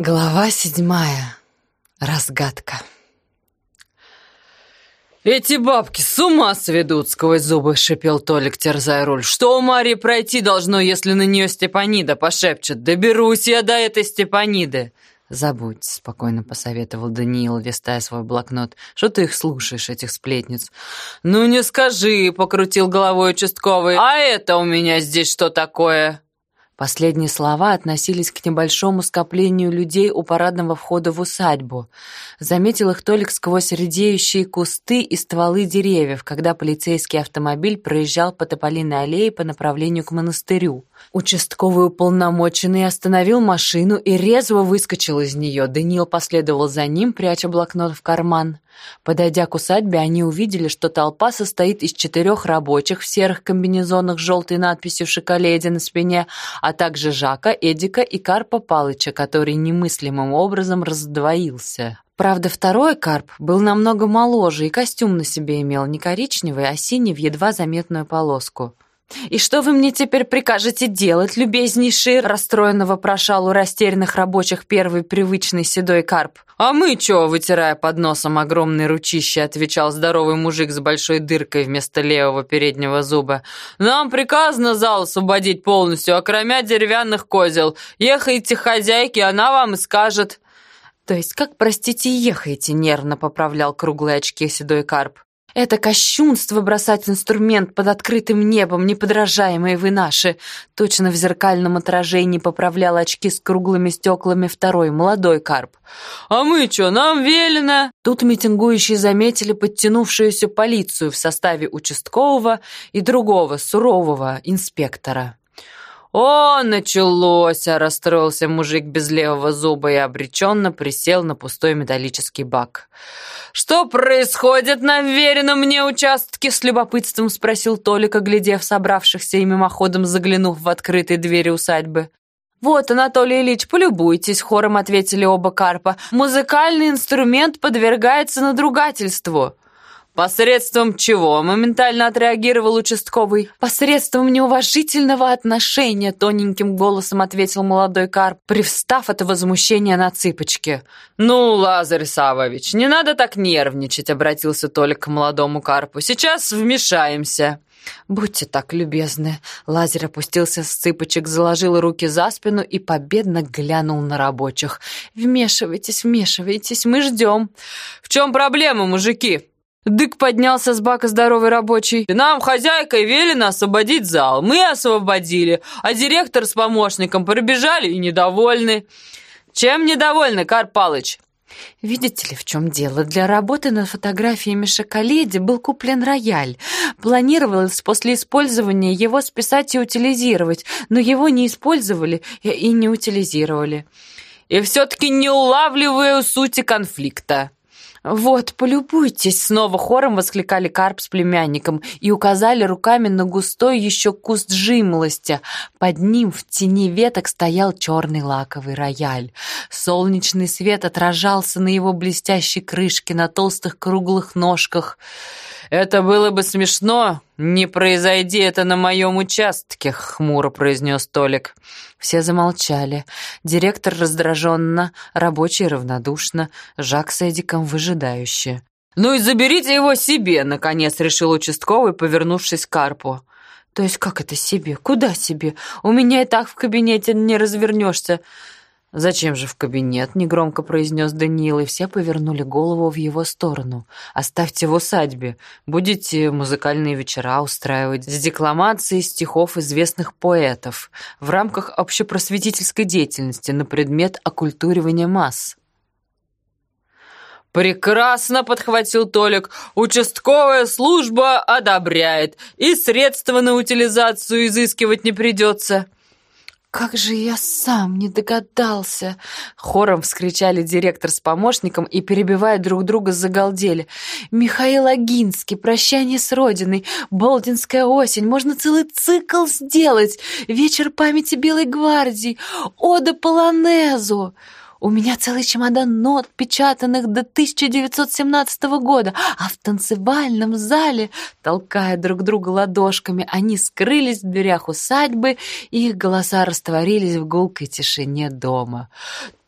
Глава седьмая. Разгадка. «Эти бабки с ума сведут!» — сквозь зубы шипел Толик, терзая руль. «Что у Марии пройти должно, если на нее Степанида пошепчет? Доберусь я до этой Степаниды!» «Забудь», — спокойно посоветовал Даниил, листая свой блокнот. «Что ты их слушаешь, этих сплетниц?» «Ну не скажи», — покрутил головой участковый. «А это у меня здесь что такое?» Последние слова относились к небольшому скоплению людей у парадного входа в усадьбу. Заметил их Толик сквозь редеющие кусты и стволы деревьев, когда полицейский автомобиль проезжал по Тополиной аллее по направлению к монастырю. Участковый уполномоченный остановил машину и резво выскочил из нее. Даниил последовал за ним, пряча блокнот в карман. Подойдя к усадьбе, они увидели, что толпа состоит из четырех рабочих в серых комбинезонах с желтой надписью «Шоколеде» на спине, а также Жака, Эдика и Карпа Палыча, который немыслимым образом раздвоился. Правда, второй Карп был намного моложе и костюм на себе имел не коричневый, а синий в едва заметную полоску. «И что вы мне теперь прикажете делать, любезнейший?» расстроенно вопрошал у растерянных рабочих первый привычный седой карп. «А мы чё?» — вытирая под носом огромные ручище, отвечал здоровый мужик с большой дыркой вместо левого переднего зуба. «Нам приказано зал освободить полностью, окромя деревянных козел. Ехайте к хозяйке, она вам и скажет». «То есть как, простите, ехаете?» — нервно поправлял круглые очки седой карп. Это кощунство бросать инструмент под открытым небом, неподражаемые вы наши. Точно в зеркальном отражении поправлял очки с круглыми стеклами второй, молодой карп. «А мы что, нам велено?» Тут митингующие заметили подтянувшуюся полицию в составе участкового и другого сурового инспектора. «О, началось!» — расстроился мужик без левого зуба и обреченно присел на пустой металлический бак. «Что происходит на веренном мне участке?» — с любопытством спросил Толик, оглядев собравшихся и мимоходом заглянув в открытые двери усадьбы. «Вот, Анатолий Ильич, полюбуйтесь», — хором ответили оба карпа. «Музыкальный инструмент подвергается надругательству». «Посредством чего?» — моментально отреагировал участковый. «Посредством неуважительного отношения», — тоненьким голосом ответил молодой карп, привстав от возмущения на цыпочки. «Ну, Лазарь Савович, не надо так нервничать», — обратился Толик к молодому карпу. «Сейчас вмешаемся». «Будьте так любезны». Лазер опустился с цыпочек, заложил руки за спину и победно глянул на рабочих. «Вмешивайтесь, вмешивайтесь, мы ждем». «В чем проблема, мужики?» Дык поднялся с бака здоровый рабочий. «Нам хозяйкой велено освободить зал. Мы освободили, а директор с помощником пробежали и недовольны». «Чем недовольны, Карп Палыч?» Видите ли, в чем дело? Для работы над фотографиями Шоколеди был куплен рояль. Планировалось после использования его списать и утилизировать, но его не использовали и не утилизировали. И все-таки не улавливаю сути конфликта. «Вот, полюбуйтесь!» — снова хором воскликали Карп с племянником и указали руками на густой еще куст жимолости. Под ним в тени веток стоял черный лаковый рояль. Солнечный свет отражался на его блестящей крышке, на толстых круглых ножках — «Это было бы смешно, не произойди это на моем участке», — хмуро произнес Толик. Все замолчали. Директор раздраженно, рабочий равнодушно, Жак с Эдиком выжидающе. «Ну и заберите его себе», — наконец решил участковый, повернувшись к Карпу. «То есть как это себе? Куда себе? У меня и так в кабинете не развернешься». «Зачем же в кабинет?» — негромко произнес Даниил, и все повернули голову в его сторону. «Оставьте в усадьбе. Будете музыкальные вечера устраивать с декламацией стихов известных поэтов в рамках общепросветительской деятельности на предмет оккультуривания масс». «Прекрасно!» — подхватил Толик. «Участковая служба одобряет, и средства на утилизацию изыскивать не придется». «Как же я сам не догадался!» Хором вскричали директор с помощником и, перебивая друг друга, загалдели. «Михаил Агинский, прощание с родиной, Болдинская осень, можно целый цикл сделать, вечер памяти Белой гвардии, ода полонезу!» У меня целый чемодан нот, печатанных до 1917 года, а в танцевальном зале, толкая друг друга ладошками, они скрылись в дверях усадьбы, и их голоса растворились в гулкой тишине дома.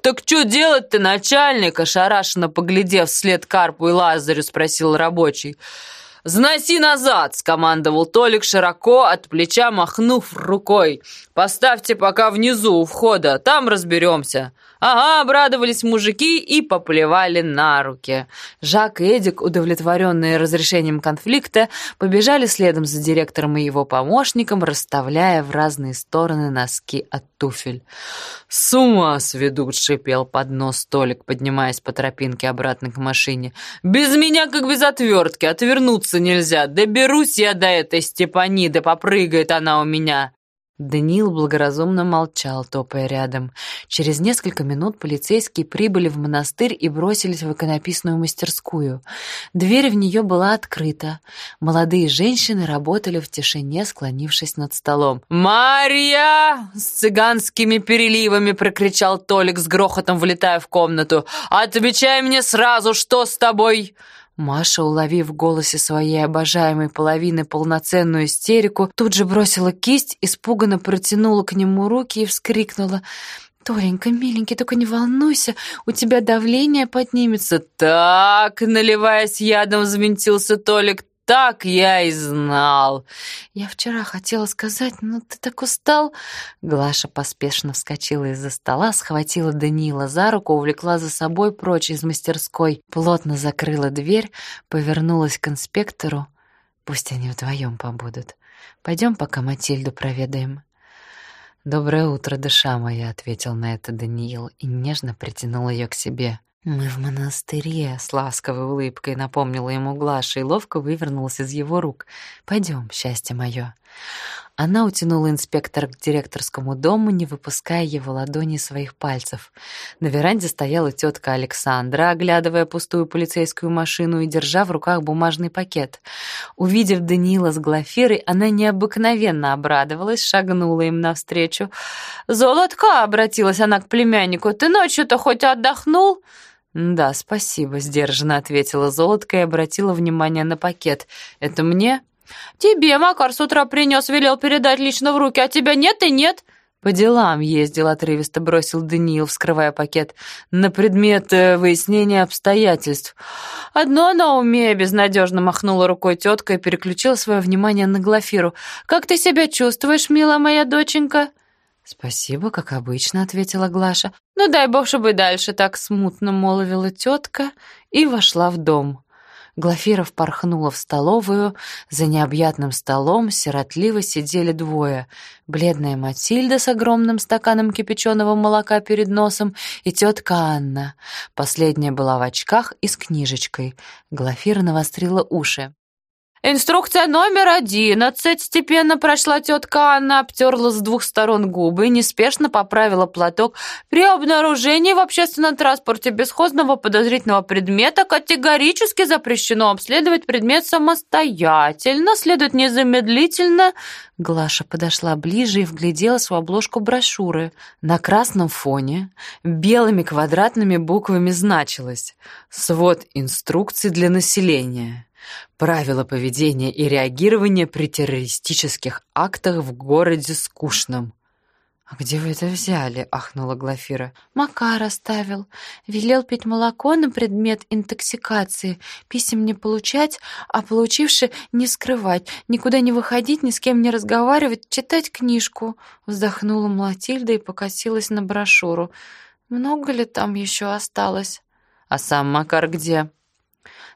«Так что делать-то, начальник?» Ошарашенно поглядев вслед Карпу и Лазарю, спросил рабочий. «Заноси назад!» — скомандовал Толик широко, от плеча махнув рукой. «Поставьте пока внизу у входа, там разберемся». «Ага», — обрадовались мужики и поплевали на руки. Жак и Эдик, удовлетворенные разрешением конфликта, побежали следом за директором и его помощником, расставляя в разные стороны носки от туфель. «С ума сведут!» — шипел под нос столик, поднимаясь по тропинке обратно к машине. «Без меня как без отвертки, отвернуться нельзя. Доберусь я до этой Степаниды, попрыгает она у меня!» Даниил благоразумно молчал, топая рядом. Через несколько минут полицейские прибыли в монастырь и бросились в иконописную мастерскую. Дверь в нее была открыта. Молодые женщины работали в тишине, склонившись над столом. «Марья!» — с цыганскими переливами прокричал Толик с грохотом, влетая в комнату. «Отвечай мне сразу, что с тобой?» Маша, уловив в голосе своей обожаемой половины полноценную истерику, тут же бросила кисть, испуганно протянула к нему руки и вскрикнула. «Толенька, миленький, только не волнуйся, у тебя давление поднимется». «Так!» — наливаясь ядом, взвинтился Толик так я и знал. Я вчера хотела сказать, но ты так устал. Глаша поспешно вскочила из-за стола, схватила Даниила за руку, увлекла за собой прочь из мастерской, плотно закрыла дверь, повернулась к инспектору. Пусть они вдвоем побудут. Пойдем, пока Матильду проведаем. «Доброе утро, душа моя», — ответил на это Даниил и нежно притянул ее к себе. «Мы в монастыре», — с ласковой улыбкой напомнила ему Глаша и ловко вывернулась из его рук. «Пойдем, счастье мое». Она утянула инспектора к директорскому дому, не выпуская его ладони своих пальцев. На веранде стояла тетка Александра, оглядывая пустую полицейскую машину и держа в руках бумажный пакет. Увидев Даниила с Глафирой, она необыкновенно обрадовалась, шагнула им навстречу. «Золотка!» — обратилась она к племяннику. «Ты ночью-то хоть отдохнул?» «Да, спасибо», — сдержанно ответила Золотка и обратила внимание на пакет. «Это мне?» «Тебе Макар с утра принес, велел передать лично в руки, а тебя нет и нет». «По делам ездил», — отрывисто бросил Даниил, вскрывая пакет, «на предмет э, выяснения обстоятельств». «Одно на уме», — безнадежно махнула рукой тетка и переключила свое внимание на Глафиру. «Как ты себя чувствуешь, милая моя доченька?» «Спасибо, как обычно», — ответила Глаша. «Ну дай бог, чтобы дальше так смутно молвила тетка и вошла в дом». Глафира впорхнула в столовую. За необъятным столом сиротливо сидели двое. Бледная Матильда с огромным стаканом кипяченого молока перед носом и тетка Анна. Последняя была в очках и с книжечкой. Глафира навострила уши. «Инструкция номер одиннадцать», — степенно прошла тетка Анна, обтерла с двух сторон губы и неспешно поправила платок. «При обнаружении в общественном транспорте бесхозного подозрительного предмета категорически запрещено обследовать предмет самостоятельно, следует незамедлительно...» Глаша подошла ближе и вгляделась в обложку брошюры. На красном фоне белыми квадратными буквами значилось «Свод инструкций для населения». Правила поведения и реагирования при террористических актах в городе Скучном. «А где вы это взяли?» — ахнула Глафира. «Макар оставил. Велел пить молоко на предмет интоксикации, писем не получать, а получивши не скрывать, никуда не выходить, ни с кем не разговаривать, читать книжку». Вздохнула Матильда и покосилась на брошюру. «Много ли там еще осталось?» «А сам Макар где?»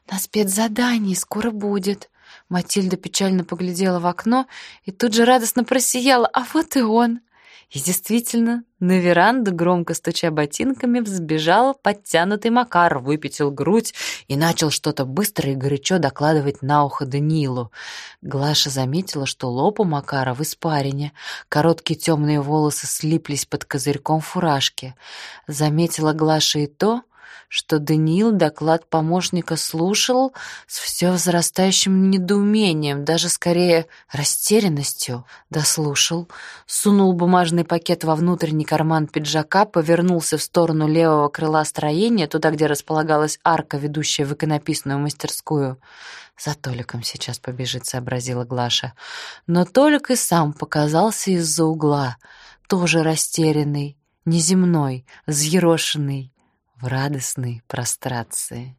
«На спецзадании скоро будет». Матильда печально поглядела в окно и тут же радостно просияла. «А вот и он!» И действительно, на веранду, громко стуча ботинками, взбежал подтянутый Макар, выпятил грудь и начал что-то быстро и горячо докладывать на ухо Данилу. Глаша заметила, что лоб у Макара в испарине, короткие темные волосы слиплись под козырьком фуражки. Заметила Глаша и то, что Даниил доклад помощника слушал с все возрастающим недоумением, даже скорее растерянностью. Дослушал, сунул бумажный пакет во внутренний карман пиджака, повернулся в сторону левого крыла строения, туда, где располагалась арка, ведущая в иконописную мастерскую. «За Толиком сейчас побежит», — сообразила Глаша. Но Толик и сам показался из-за угла, тоже растерянный, неземной, взъерошенный, в радостной прострации.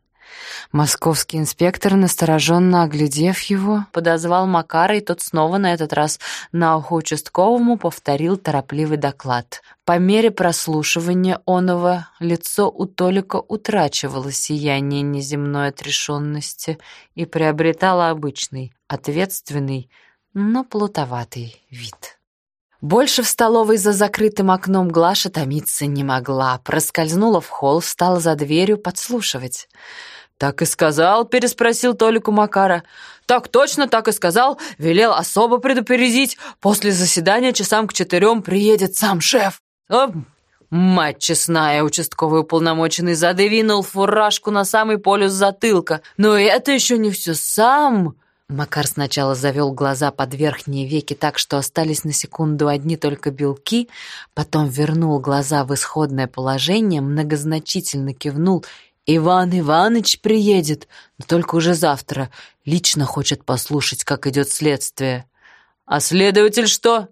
Московский инспектор, настороженно оглядев его, подозвал Макара, и тот снова на этот раз на ухо участковому повторил торопливый доклад. По мере прослушивания оного лицо у Толика утрачивало сияние неземной отрешенности и приобретало обычный, ответственный, но плутоватый вид. Больше в столовой за закрытым окном Глаша томиться не могла. Проскользнула в холл, встала за дверью подслушивать. «Так и сказал?» — переспросил Толик у Макара. «Так точно, так и сказал. Велел особо предупредить. После заседания часам к четырем приедет сам шеф». «О, мать честная!» — участковый уполномоченный задвинул фуражку на самый полюс затылка. «Но это еще не все сам...» Макар сначала завел глаза под верхние веки так, что остались на секунду одни только белки, потом вернул глаза в исходное положение, многозначительно кивнул. «Иван Иваныч приедет, но только уже завтра. Лично хочет послушать, как идет следствие». «А следователь что?»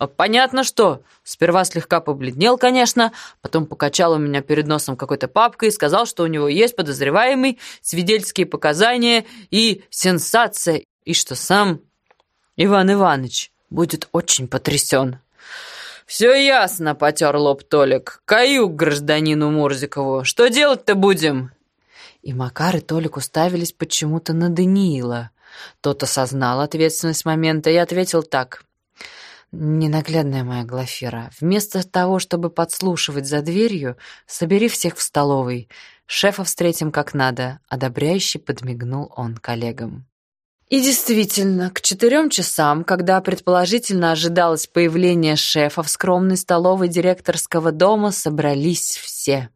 А понятно что. Сперва слегка побледнел, конечно, потом покачал у меня перед носом какой-то папкой и сказал, что у него есть подозреваемый, свидетельские показания и сенсация, и что сам Иван Иванович будет очень потрясен. «Все ясно», — потер лоб Толик. «Каюк гражданину Мурзикову. Что делать-то будем?» И Макар и Толик уставились почему-то на Даниила. Тот осознал ответственность момента и ответил так. «Ненаглядная моя Глафира, вместо того, чтобы подслушивать за дверью, собери всех в столовой. Шефа встретим как надо», — одобряюще подмигнул он коллегам. И действительно, к четырем часам, когда предположительно ожидалось появление шефа в скромной столовой директорского дома, собрались все.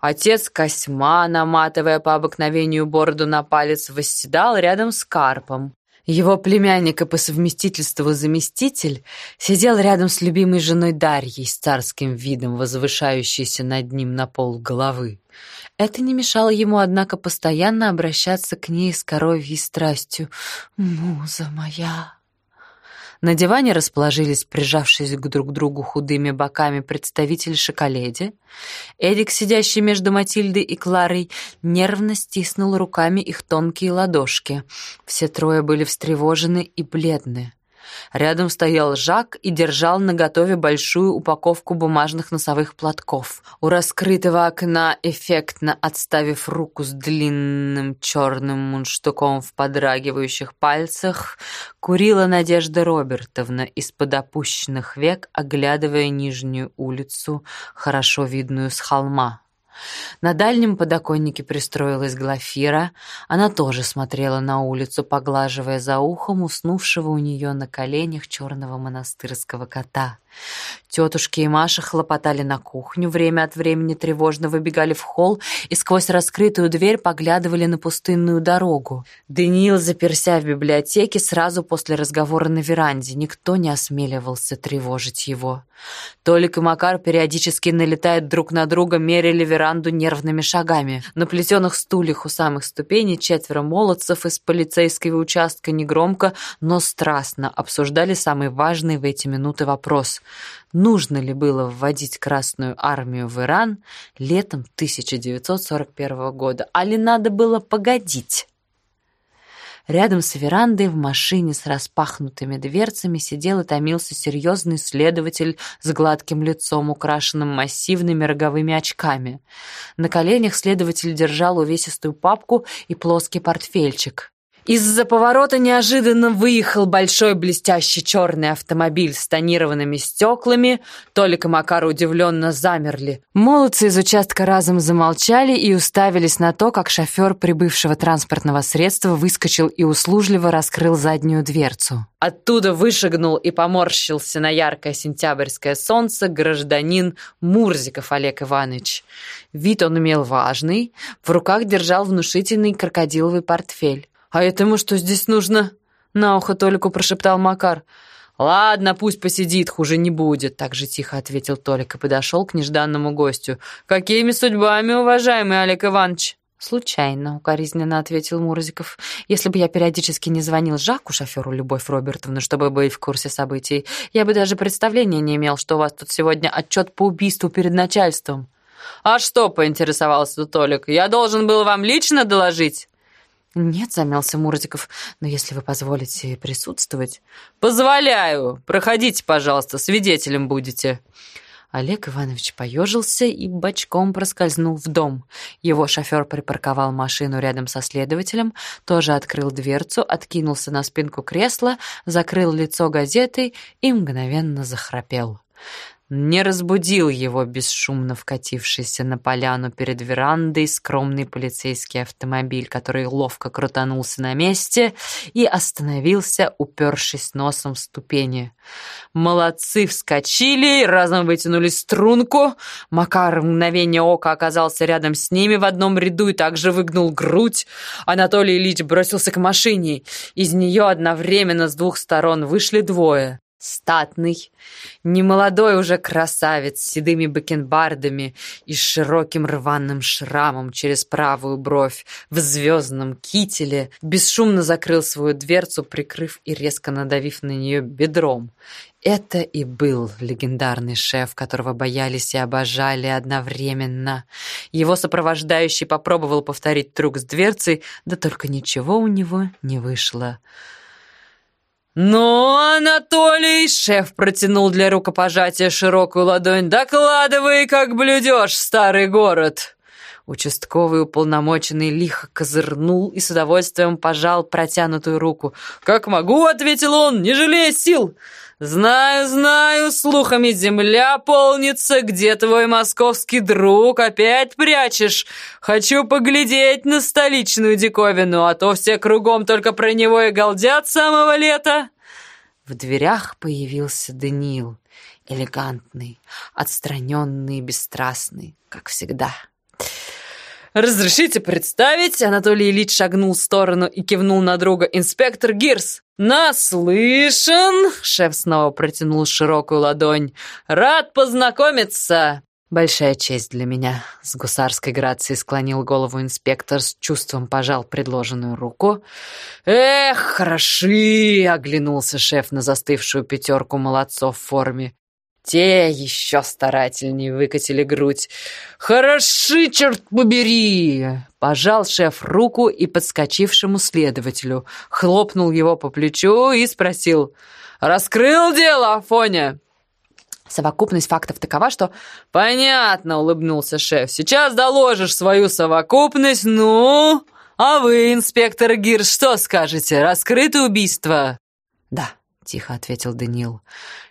Отец Косьма, наматывая по обыкновению бороду на палец, восседал рядом с Карпом. Его племянник и по совместительству заместитель сидел рядом с любимой женой Дарьей с царским видом, возвышающейся над ним на пол головы. Это не мешало ему, однако, постоянно обращаться к ней с коровьей страстью. «Муза моя!» На диване расположились, прижавшись друг к другу худыми боками, представитель шоколеди. Эдик, сидящий между Матильдой и Кларой, нервно стиснул руками их тонкие ладошки. Все трое были встревожены и бледны. Рядом стоял Жак и держал наготове большую упаковку бумажных носовых платков. У раскрытого окна, эффектно отставив руку с длинным черным мундштуком в подрагивающих пальцах, курила Надежда Робертовна из-под опущенных век, оглядывая нижнюю улицу, хорошо видную с холма. На дальнем подоконнике пристроилась Глафира. Она тоже смотрела на улицу, поглаживая за ухом уснувшего у нее на коленях черного монастырского кота. Тетушки и Маша хлопотали на кухню, время от времени тревожно выбегали в холл и сквозь раскрытую дверь поглядывали на пустынную дорогу. Даниил, заперся в библиотеке сразу после разговора на веранде, никто не осмеливался тревожить его. Толик и Макар периодически налетают друг на друга, мерили веранду нервными шагами. На плетеных стульях у самых ступеней четверо молодцев из полицейского участка негромко, но страстно обсуждали самый важный в эти минуты вопрос нужно ли было вводить Красную армию в Иран летом 1941 года, а ли надо было погодить. Рядом с верандой в машине с распахнутыми дверцами сидел и томился серьезный следователь с гладким лицом, украшенным массивными роговыми очками. На коленях следователь держал увесистую папку и плоский портфельчик. Из-за поворота неожиданно выехал большой блестящий черный автомобиль с тонированными стеклами. Толик и Макар удивленно замерли. Молодцы из участка разом замолчали и уставились на то, как шофер прибывшего транспортного средства выскочил и услужливо раскрыл заднюю дверцу. Оттуда вышагнул и поморщился на яркое сентябрьское солнце гражданин Мурзиков Олег Иванович. Вид он имел важный, в руках держал внушительный крокодиловый портфель. «А этому что здесь нужно?» — на ухо Толику прошептал Макар. «Ладно, пусть посидит, хуже не будет», — так же тихо ответил Толик и подошел к нежданному гостю. «Какими судьбами, уважаемый Олег Иванович?» «Случайно», — укоризненно ответил Мурзиков. «Если бы я периодически не звонил Жаку, шоферу Любовь Робертовну, чтобы быть в курсе событий, я бы даже представления не имел, что у вас тут сегодня отчет по убийству перед начальством». «А что?» — поинтересовался Толик. «Я должен был вам лично доложить?» «Нет», — замялся Мурзиков, «но если вы позволите присутствовать...» «Позволяю! Проходите, пожалуйста, свидетелем будете». Олег Иванович поежился и бочком проскользнул в дом. Его шофер припарковал машину рядом со следователем, тоже открыл дверцу, откинулся на спинку кресла, закрыл лицо газетой и мгновенно захрапел не разбудил его бесшумно вкатившийся на поляну перед верандой скромный полицейский автомобиль, который ловко крутанулся на месте и остановился, упершись носом в ступени. Молодцы вскочили, разом вытянули струнку. Макар в мгновение ока оказался рядом с ними в одном ряду и также выгнул грудь. Анатолий Ильич бросился к машине. Из нее одновременно с двух сторон вышли двое. Статный, немолодой уже красавец с седыми бакенбардами и широким рваным шрамом через правую бровь в звездном кителе бесшумно закрыл свою дверцу, прикрыв и резко надавив на нее бедром. Это и был легендарный шеф, которого боялись и обожали одновременно. Его сопровождающий попробовал повторить трюк с дверцей, да только ничего у него не вышло. «Ну, Анатолий!» — шеф протянул для рукопожатия широкую ладонь. «Докладывай, как блюдешь старый город!» Участковый уполномоченный лихо козырнул и с удовольствием пожал протянутую руку. «Как могу!» — ответил он, не жалея сил. «Знаю, знаю, слухами земля полнится, где твой московский друг опять прячешь. Хочу поглядеть на столичную диковину, а то все кругом только про него и галдят с самого лета». В дверях появился Даниил, элегантный, отстраненный и бесстрастный, как всегда. «Разрешите представить?» Анатолий Ильич шагнул в сторону и кивнул на друга. «Инспектор Гирс!» «Наслышан!» Шеф снова протянул широкую ладонь. «Рад познакомиться!» «Большая честь для меня», — с гусарской грацией склонил голову инспектор, с чувством пожал предложенную руку. «Эх, хороши!» — оглянулся шеф на застывшую пятерку молодцов в форме. Те еще старательнее выкатили грудь. «Хороши, черт побери!» Пожал шеф руку и подскочившему следователю, хлопнул его по плечу и спросил. «Раскрыл дело, Афоня?» Совокупность фактов такова, что... «Понятно», — улыбнулся шеф. «Сейчас доложишь свою совокупность, ну...» «А вы, инспектор Гирш, что скажете? Раскрыто убийство?» «Да», — тихо ответил Даниил.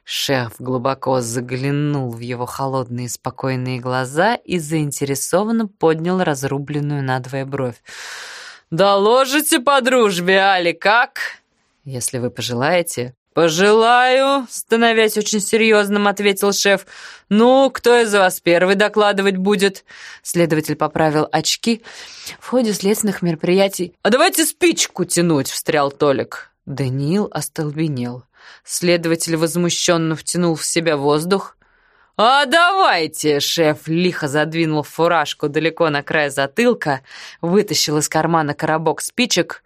Шеф глубоко заглянул в его холодные спокойные глаза и заинтересованно поднял разрубленную надвое бровь. «Доложите по дружбе, Али, как?» «Если вы пожелаете». «Пожелаю», — становясь очень серьезным, ответил шеф. «Ну, кто из вас первый докладывать будет?» Следователь поправил очки. В ходе следственных мероприятий... «А давайте спичку тянуть», — встрял Толик. Даниил остолбенел. Следователь возмущенно втянул в себя воздух. «А давайте!» — шеф лихо задвинул фуражку далеко на край затылка, вытащил из кармана коробок спичек.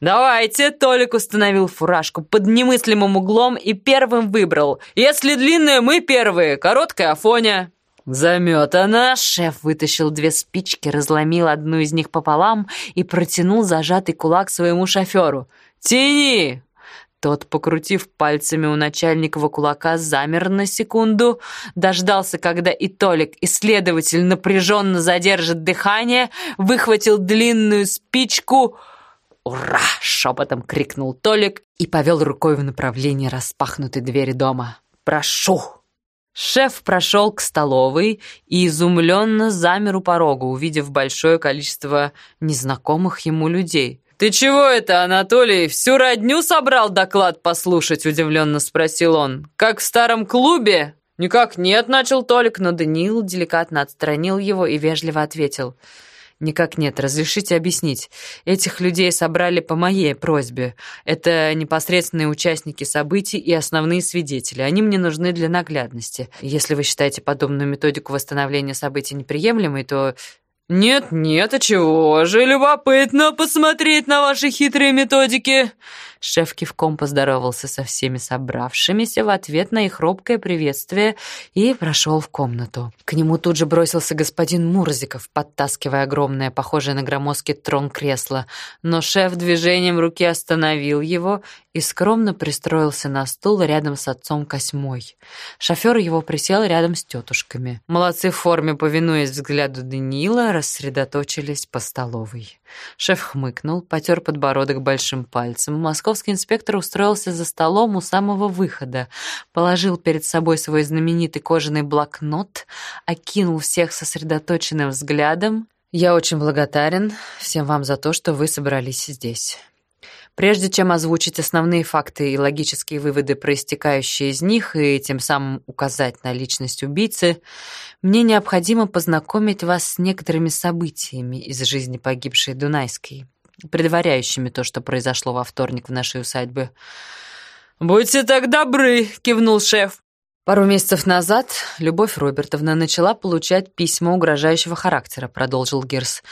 «Давайте!» — Толик установил фуражку под немыслимым углом и первым выбрал. «Если длинная, мы первые, короткая Афоня!» «Заметана!» Шеф вытащил две спички, разломил одну из них пополам и протянул зажатый кулак своему шоферу. «Тяни!» Тот, покрутив пальцами у начальникова кулака, замер на секунду, дождался, когда и Толик, исследователь, напряженно задержит дыхание, выхватил длинную спичку. «Ура!» — шепотом крикнул Толик и повел рукой в направлении распахнутой двери дома. «Прошу!» Шеф прошел к столовой и изумленно замер у порога, увидев большое количество незнакомых ему людей. «Ты чего это, Анатолий, всю родню собрал доклад послушать?» – удивленно спросил он. «Как в старом клубе?» «Никак нет», – начал Толик, но Даниил деликатно отстранил его и вежливо ответил. «Никак нет, разрешите объяснить. Этих людей собрали по моей просьбе. Это непосредственные участники событий и основные свидетели. Они мне нужны для наглядности. Если вы считаете подобную методику восстановления событий неприемлемой, то «Нет, нет, а чего же, любопытно посмотреть на ваши хитрые методики!» Шеф кивком поздоровался со всеми собравшимися в ответ на их робкое приветствие и прошел в комнату. К нему тут же бросился господин Мурзиков, подтаскивая огромное, похожее на громоздкий трон кресло, но шеф движением руки остановил его и скромно пристроился на стул рядом с отцом Косьмой. Шофер его присел рядом с тетушками. Молодцы в форме, повинуясь взгляду Даниила, рассредоточились по столовой. Шеф хмыкнул, потер подбородок большим пальцем. Московский инспектор устроился за столом у самого выхода, положил перед собой свой знаменитый кожаный блокнот, окинул всех сосредоточенным взглядом. «Я очень благодарен всем вам за то, что вы собрались здесь». Прежде чем озвучить основные факты и логические выводы, проистекающие из них, и тем самым указать на личность убийцы, мне необходимо познакомить вас с некоторыми событиями из жизни погибшей Дунайской, предваряющими то, что произошло во вторник в нашей усадьбе. «Будьте так добры!» — кивнул шеф. Пару месяцев назад Любовь Робертовна начала получать письма угрожающего характера, продолжил Гирс.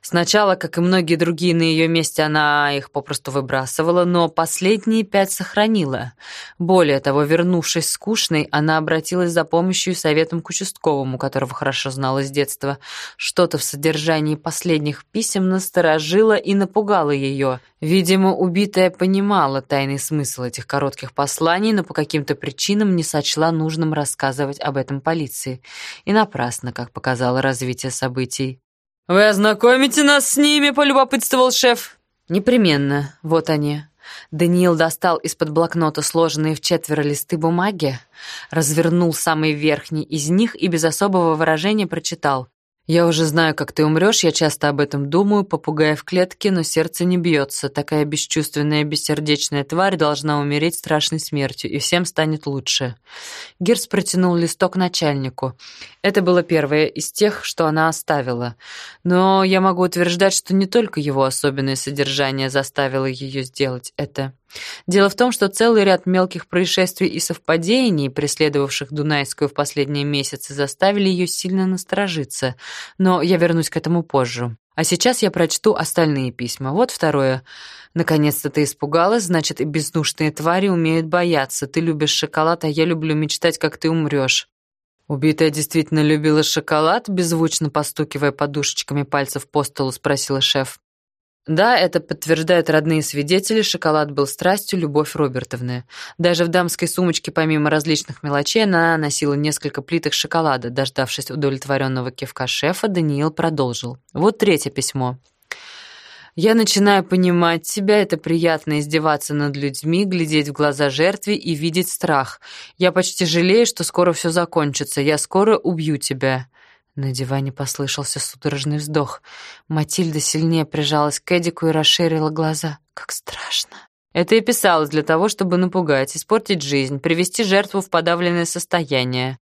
Сначала, как и многие другие на ее месте, она их попросту выбрасывала, но последние пять сохранила. Более того, вернувшись скучной, она обратилась за помощью и советом к участковому, которого хорошо знала с детства. Что-то в содержании последних писем насторожило и напугало ее. Видимо, убитая понимала тайный смысл этих коротких посланий, но по каким-то причинам не сочла нужным рассказывать об этом полиции. И напрасно, как показало развитие событий. «Вы ознакомите нас с ними?» — полюбопытствовал шеф. «Непременно. Вот они». Даниил достал из-под блокнота сложенные в четверо листы бумаги, развернул самый верхний из них и без особого выражения прочитал. Я уже знаю, как ты умрешь, я часто об этом думаю, попугая в клетке, но сердце не бьется. Такая бесчувственная, бессердечная тварь должна умереть страшной смертью, и всем станет лучше. Гирс протянул листок начальнику. Это было первое из тех, что она оставила. Но я могу утверждать, что не только его особенное содержание заставило ее сделать это. Дело в том, что целый ряд мелких происшествий и совпадений, преследовавших Дунайскую в последние месяцы, заставили ее сильно насторожиться. Но я вернусь к этому позже. А сейчас я прочту остальные письма. Вот второе. Наконец-то ты испугалась, значит, и бездушные твари умеют бояться. Ты любишь шоколад, а я люблю мечтать, как ты умрешь. Убитая действительно любила шоколад, беззвучно постукивая подушечками пальцев по столу, спросила шеф. Да, это подтверждают родные свидетели, шоколад был страстью Любовь Робертовны. Даже в дамской сумочке, помимо различных мелочей, она носила несколько плиток шоколада. Дождавшись удовлетворенного кивка шефа, Даниил продолжил. Вот третье письмо. Я начинаю понимать тебя, это приятно издеваться над людьми, глядеть в глаза жертве и видеть страх. Я почти жалею, что скоро все закончится. Я скоро убью тебя. На диване послышался судорожный вздох. Матильда сильнее прижалась к Эдику и расширила глаза. Как страшно. Это и писалось для того, чтобы напугать, испортить жизнь, привести жертву в подавленное состояние.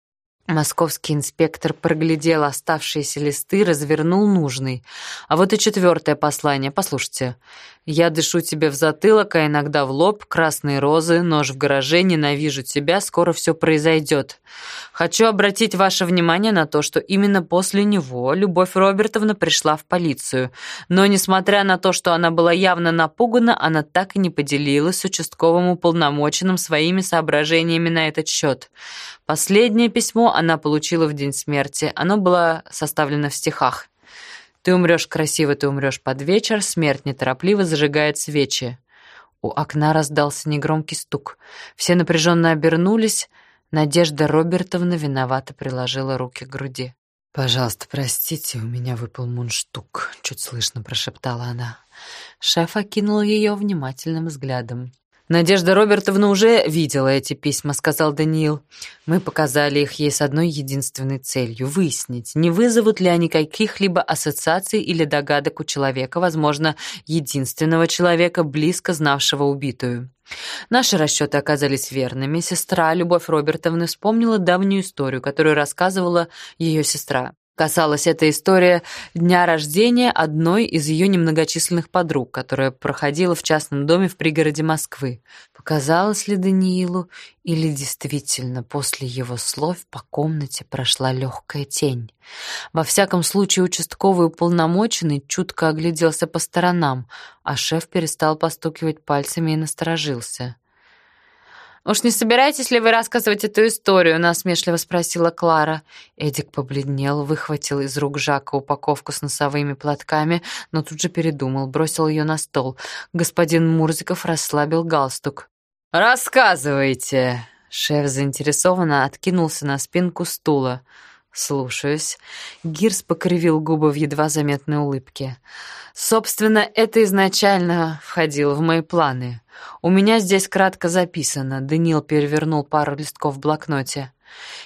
Московский инспектор проглядел оставшиеся листы, развернул нужный. А вот и четвертое послание. Послушайте. «Я дышу тебе в затылок, а иногда в лоб, красные розы, нож в гараже, ненавижу тебя, скоро все произойдет. Хочу обратить ваше внимание на то, что именно после него Любовь Робертовна пришла в полицию. Но, несмотря на то, что она была явно напугана, она так и не поделилась с участковым уполномоченным своими соображениями на этот счет. Последнее письмо она получила в день смерти. Оно было составлено в стихах. Ты умрешь красиво, ты умрешь под вечер, смерть неторопливо зажигает свечи. У окна раздался негромкий стук. Все напряженно обернулись. Надежда Робертовна виновато приложила руки к груди. «Пожалуйста, простите, у меня выпал мундштук», — чуть слышно прошептала она. Шеф окинул ее внимательным взглядом. «Надежда Робертовна уже видела эти письма», — сказал Даниил. «Мы показали их ей с одной единственной целью — выяснить, не вызовут ли они каких-либо ассоциаций или догадок у человека, возможно, единственного человека, близко знавшего убитую». Наши расчеты оказались верными. Сестра Любовь Робертовна вспомнила давнюю историю, которую рассказывала ее сестра. Касалась эта история дня рождения одной из ее немногочисленных подруг, которая проходила в частном доме в пригороде Москвы. Показалось ли Даниилу, или действительно после его слов по комнате прошла легкая тень? Во всяком случае, участковый уполномоченный чутко огляделся по сторонам, а шеф перестал постукивать пальцами и насторожился. «Уж не собираетесь ли вы рассказывать эту историю?» — насмешливо спросила Клара. Эдик побледнел, выхватил из рук Жака упаковку с носовыми платками, но тут же передумал, бросил ее на стол. Господин Мурзиков расслабил галстук. «Рассказывайте!» Шеф заинтересованно откинулся на спинку стула. «Слушаюсь». Гирс покривил губы в едва заметной улыбке. «Собственно, это изначально входило в мои планы. У меня здесь кратко записано». Даниил перевернул пару листков в блокноте.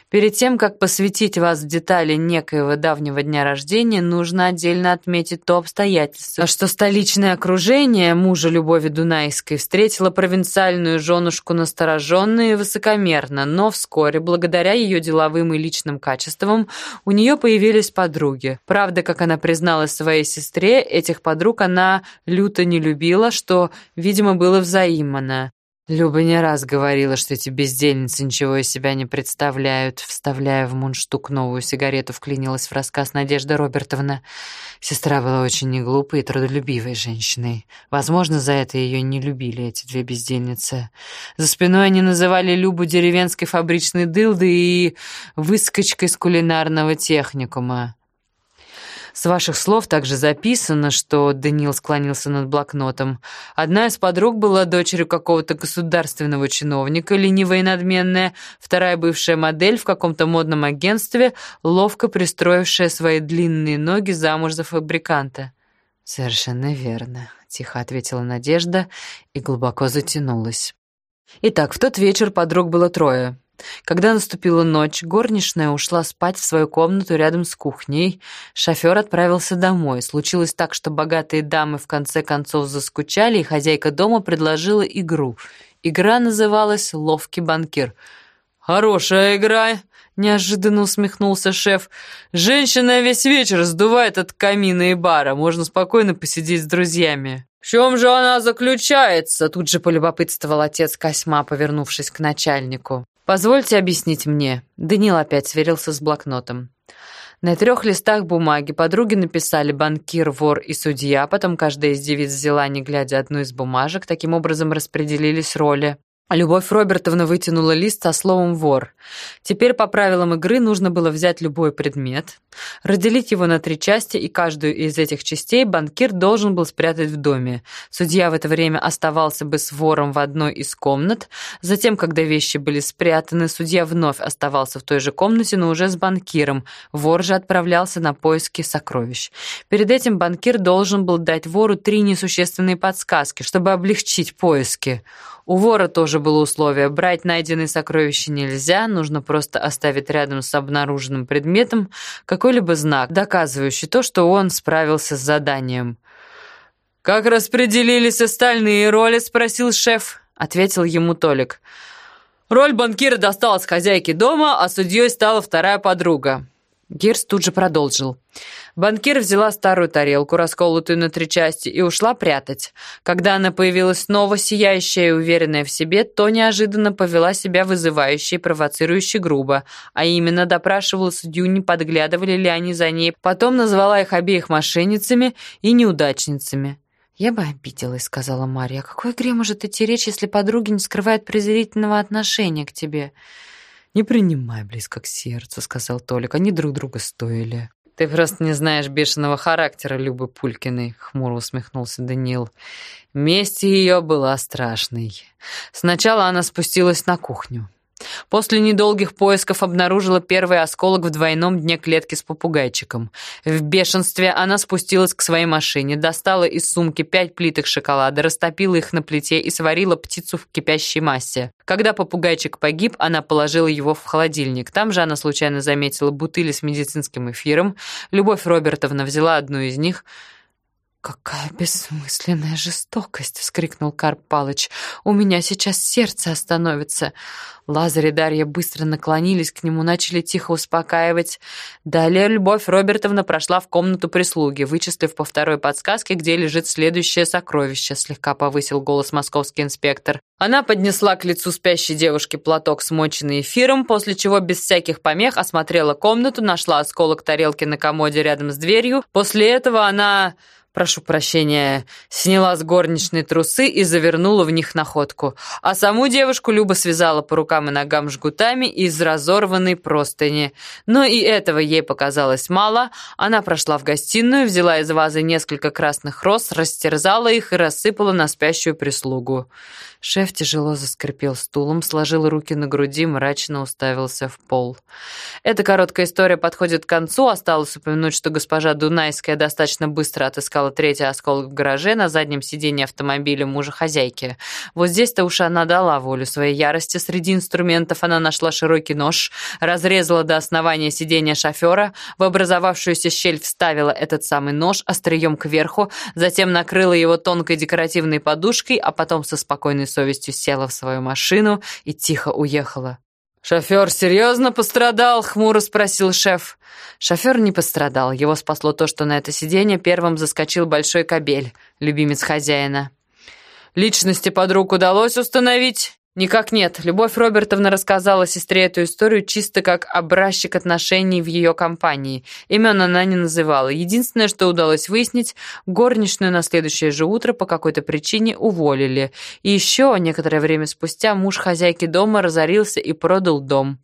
Перед тем, как посвятить вас в детали некоего давнего дня рождения, нужно отдельно отметить то обстоятельство, что столичное окружение мужа Любови Дунайской встретило провинциальную женушку настороженно и высокомерно, но вскоре, благодаря ее деловым и личным качествам, у нее появились подруги. Правда, как она призналась своей сестре, этих подруг она люто не любила, что, видимо, было взаимно. Люба не раз говорила, что эти бездельницы ничего из себя не представляют. Вставляя в мундштук новую сигарету, вклинилась в рассказ Надежда Робертовна. Сестра была очень неглупой и трудолюбивой женщиной. Возможно, за это ее не любили эти две бездельницы. За спиной они называли Любу деревенской фабричной дылдой и выскочкой с кулинарного техникума. С ваших слов также записано, что Даниил склонился над блокнотом. Одна из подруг была дочерью какого-то государственного чиновника, ленивая и надменная, вторая бывшая модель в каком-то модном агентстве, ловко пристроившая свои длинные ноги замуж за фабриканта. «Совершенно верно», — тихо ответила Надежда и глубоко затянулась. Итак, в тот вечер подруг было трое. Когда наступила ночь, горничная ушла спать в свою комнату рядом с кухней. Шофер отправился домой. Случилось так, что богатые дамы в конце концов заскучали, и хозяйка дома предложила игру. Игра называлась «Ловкий банкир». «Хорошая игра!» — неожиданно усмехнулся шеф. «Женщина весь вечер сдувает от камина и бара. Можно спокойно посидеть с друзьями». «В чем же она заключается?» — тут же полюбопытствовал отец Косьма, повернувшись к начальнику. «Позвольте объяснить мне». Данил опять сверился с блокнотом. На трех листах бумаги подруги написали «банкир, вор и судья», потом каждая из девиц взяла, не глядя, одну из бумажек, таким образом распределились роли. Любовь Робертовна вытянула лист со словом «вор». Теперь по правилам игры нужно было взять любой предмет, разделить его на три части, и каждую из этих частей банкир должен был спрятать в доме. Судья в это время оставался бы с вором в одной из комнат. Затем, когда вещи были спрятаны, судья вновь оставался в той же комнате, но уже с банкиром. Вор же отправлялся на поиски сокровищ. Перед этим банкир должен был дать вору три несущественные подсказки, чтобы облегчить поиски. У вора тоже было условие. Брать найденные сокровища нельзя, нужно просто оставить рядом с обнаруженным предметом какой-либо знак, доказывающий то, что он справился с заданием. «Как распределились остальные роли?» — спросил шеф. Ответил ему Толик. «Роль банкира досталась хозяйке дома, а судьей стала вторая подруга». Гирс тут же продолжил. Банкир взяла старую тарелку, расколотую на три части, и ушла прятать. Когда она появилась снова, сияющая и уверенная в себе, то неожиданно повела себя вызывающе и провоцирующе грубо, а именно допрашивала судью, не подглядывали ли они за ней, потом назвала их обеих мошенницами и неудачницами. «Я бы обиделась», — сказала Марья. «О какой игре может идти речь, если подруги не скрывают презрительного отношения к тебе?» «Не принимай близко к сердцу», — сказал Толик. «Они друг друга стоили». «Ты просто не знаешь бешеного характера Любы Пулькиной», — хмуро усмехнулся Даниил. Месть ее была страшной. Сначала она спустилась на кухню. После недолгих поисков обнаружила первый осколок в двойном дне клетки с попугайчиком. В бешенстве она спустилась к своей машине, достала из сумки пять плиток шоколада, растопила их на плите и сварила птицу в кипящей массе. Когда попугайчик погиб, она положила его в холодильник. Там же она случайно заметила бутыли с медицинским эфиром. Любовь Робертовна взяла одну из них — «Какая бессмысленная жестокость!» — вскрикнул Карп Палыч. «У меня сейчас сердце остановится!» Лазарь и Дарья быстро наклонились к нему, начали тихо успокаивать. Далее Любовь Робертовна прошла в комнату прислуги, вычислив по второй подсказке, где лежит следующее сокровище, слегка повысил голос московский инспектор. Она поднесла к лицу спящей девушки платок, смоченный эфиром, после чего без всяких помех осмотрела комнату, нашла осколок тарелки на комоде рядом с дверью. После этого она прошу прощения, сняла с горничной трусы и завернула в них находку. А саму девушку Люба связала по рукам и ногам жгутами из разорванной простыни. Но и этого ей показалось мало. Она прошла в гостиную, взяла из вазы несколько красных роз, растерзала их и рассыпала на спящую прислугу. Шеф тяжело заскрипел стулом, сложил руки на груди, мрачно уставился в пол. Эта короткая история подходит к концу. Осталось упомянуть, что госпожа Дунайская достаточно быстро отыскала третий осколок в гараже на заднем сиденье автомобиля мужа хозяйки. Вот здесь-то уж она дала волю своей ярости. Среди инструментов она нашла широкий нож, разрезала до основания сиденья шофера, в образовавшуюся щель вставила этот самый нож острием кверху, затем накрыла его тонкой декоративной подушкой, а потом со спокойной совестью села в свою машину и тихо уехала. «Шофер серьезно пострадал?» — хмуро спросил шеф. Шофер не пострадал. Его спасло то, что на это сиденье первым заскочил большой кобель, любимец хозяина. «Личности подруг удалось установить?» Никак нет. Любовь Робертовна рассказала сестре эту историю чисто как образчик отношений в ее компании. Имен она не называла. Единственное, что удалось выяснить, горничную на следующее же утро по какой-то причине уволили. И еще некоторое время спустя муж хозяйки дома разорился и продал дом.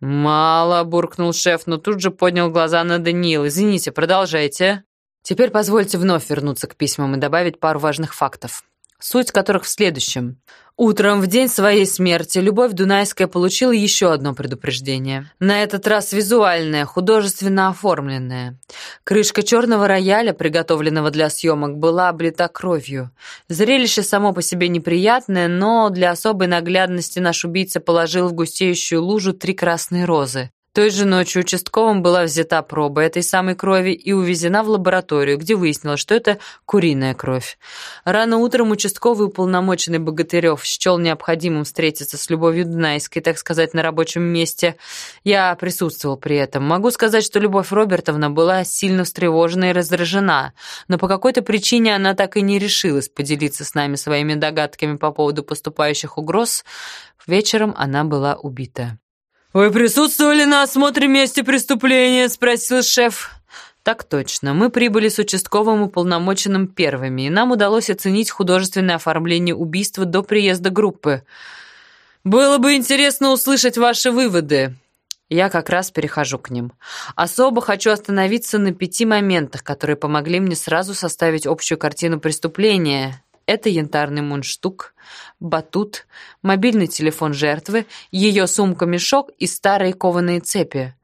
«Мало», — буркнул шеф, но тут же поднял глаза на Даниил. «Извините, продолжайте». Теперь позвольте вновь вернуться к письмам и добавить пару важных фактов суть которых в следующем. Утром, в день своей смерти, Любовь Дунайская получила еще одно предупреждение. На этот раз визуальное, художественно оформленное. Крышка черного рояля, приготовленного для съемок, была облита кровью. Зрелище само по себе неприятное, но для особой наглядности наш убийца положил в густеющую лужу три красные розы. Той же ночью участковым была взята проба этой самой крови и увезена в лабораторию, где выяснилось, что это куриная кровь. Рано утром участковый уполномоченный Богатырев счел необходимым встретиться с Любовью Дунайской, так сказать, на рабочем месте. Я присутствовал при этом. Могу сказать, что Любовь Робертовна была сильно встревожена и раздражена, но по какой-то причине она так и не решилась поделиться с нами своими догадками по поводу поступающих угроз. Вечером она была убита. «Вы присутствовали на осмотре месте преступления?» — спросил шеф. «Так точно. Мы прибыли с участковым уполномоченным первыми, и нам удалось оценить художественное оформление убийства до приезда группы. Было бы интересно услышать ваши выводы». Я как раз перехожу к ним. Особо хочу остановиться на пяти моментах, которые помогли мне сразу составить общую картину преступления, это янтарный мундштук, батут, мобильный телефон жертвы, ее сумка-мешок и старые кованые цепи.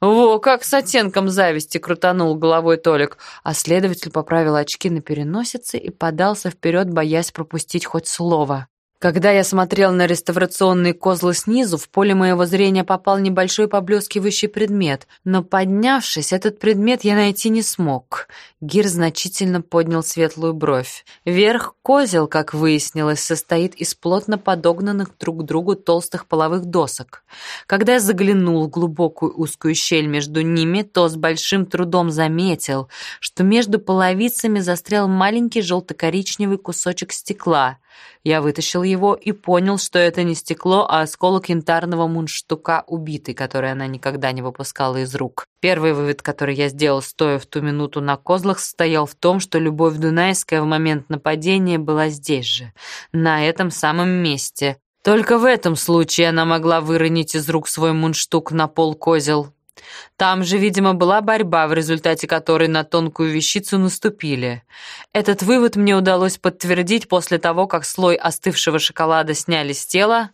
«Во, как с оттенком зависти!» — крутанул головой Толик, а следователь поправил очки на переносице и подался вперед, боясь пропустить хоть слово. Когда я смотрел на реставрационные козлы снизу, в поле моего зрения попал небольшой поблескивающий предмет, но поднявшись, этот предмет я найти не смог. Гир значительно поднял светлую бровь. Верх козел, как выяснилось, состоит из плотно подогнанных друг к другу толстых половых досок. Когда я заглянул в глубокую узкую щель между ними, то с большим трудом заметил, что между половицами застрял маленький желто-коричневый кусочек стекла — я вытащил его и понял, что это не стекло, а осколок янтарного мундштука убитой, который она никогда не выпускала из рук. Первый вывод, который я сделал, стоя в ту минуту на козлах, состоял в том, что Любовь Дунайская в момент нападения была здесь же, на этом самом месте. Только в этом случае она могла выронить из рук свой мундштук на пол козел. Там же, видимо, была борьба, в результате которой на тонкую вещицу наступили. Этот вывод мне удалось подтвердить после того, как слой остывшего шоколада сняли с тела.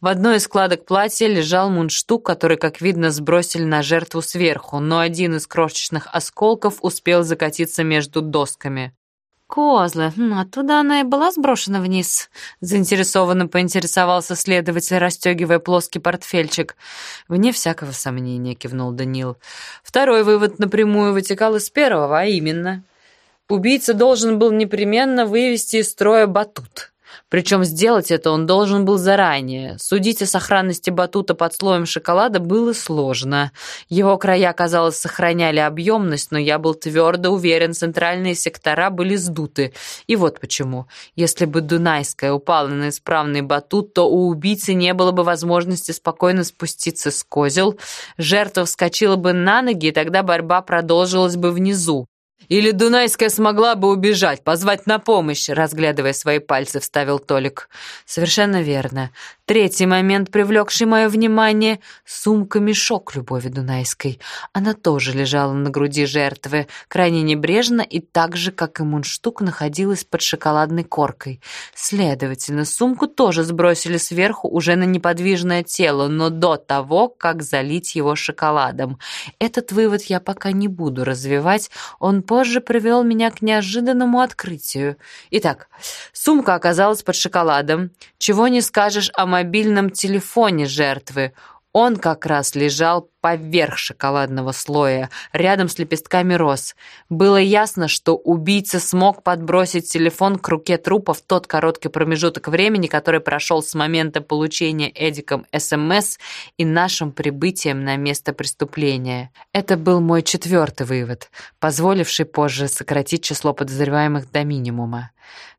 В одной из складок платья лежал мундштук, который, как видно, сбросили на жертву сверху, но один из крошечных осколков успел закатиться между досками. «Козлы. Оттуда она и была сброшена вниз», — заинтересованно поинтересовался следователь, расстегивая плоский портфельчик. «Вне всякого сомнения», — кивнул Данил. «Второй вывод напрямую вытекал из первого, а именно...» Убийца должен был непременно вывести из строя батут. Причем сделать это он должен был заранее. Судить о сохранности батута под слоем шоколада было сложно. Его края, казалось, сохраняли объемность, но я был твердо уверен, центральные сектора были сдуты. И вот почему. Если бы Дунайская упала на исправный батут, то у убийцы не было бы возможности спокойно спуститься с козел. Жертва вскочила бы на ноги, и тогда борьба продолжилась бы внизу. Или Дунайская смогла бы убежать, позвать на помощь, разглядывая свои пальцы, вставил Толик. Совершенно верно. Третий момент, привлекший мое внимание — сумка-мешок Любови Дунайской. Она тоже лежала на груди жертвы, крайне небрежно и так же, как и мундштук, находилась под шоколадной коркой. Следовательно, сумку тоже сбросили сверху уже на неподвижное тело, но до того, как залить его шоколадом. Этот вывод я пока не буду развивать, он позже привел меня к неожиданному открытию. Итак, сумка оказалась под шоколадом. Чего не скажешь о мобильном телефоне жертвы. Он как раз лежал поверх шоколадного слоя, рядом с лепестками роз. Было ясно, что убийца смог подбросить телефон к руке трупа в тот короткий промежуток времени, который прошел с момента получения Эдиком СМС и нашим прибытием на место преступления. Это был мой четвертый вывод, позволивший позже сократить число подозреваемых до минимума.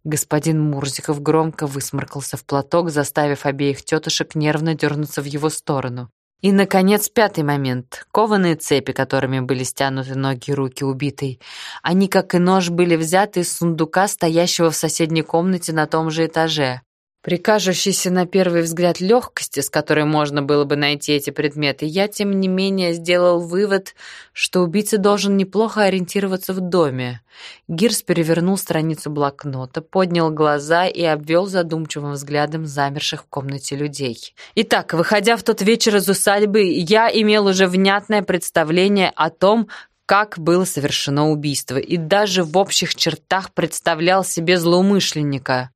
Господин Мурзиков громко высморкался в платок, заставив обеих тетушек нервно дернуться в его сторону. И, наконец, пятый момент. Кованые цепи, которыми были стянуты ноги и руки убитой. Они, как и нож, были взяты из сундука, стоящего в соседней комнате на том же этаже. При кажущейся на первый взгляд легкости, с которой можно было бы найти эти предметы, я, тем не менее, сделал вывод, что убийца должен неплохо ориентироваться в доме. Гирс перевернул страницу блокнота, поднял глаза и обвел задумчивым взглядом замерших в комнате людей. Итак, выходя в тот вечер из усадьбы, я имел уже внятное представление о том, как было совершено убийство, и даже в общих чертах представлял себе злоумышленника.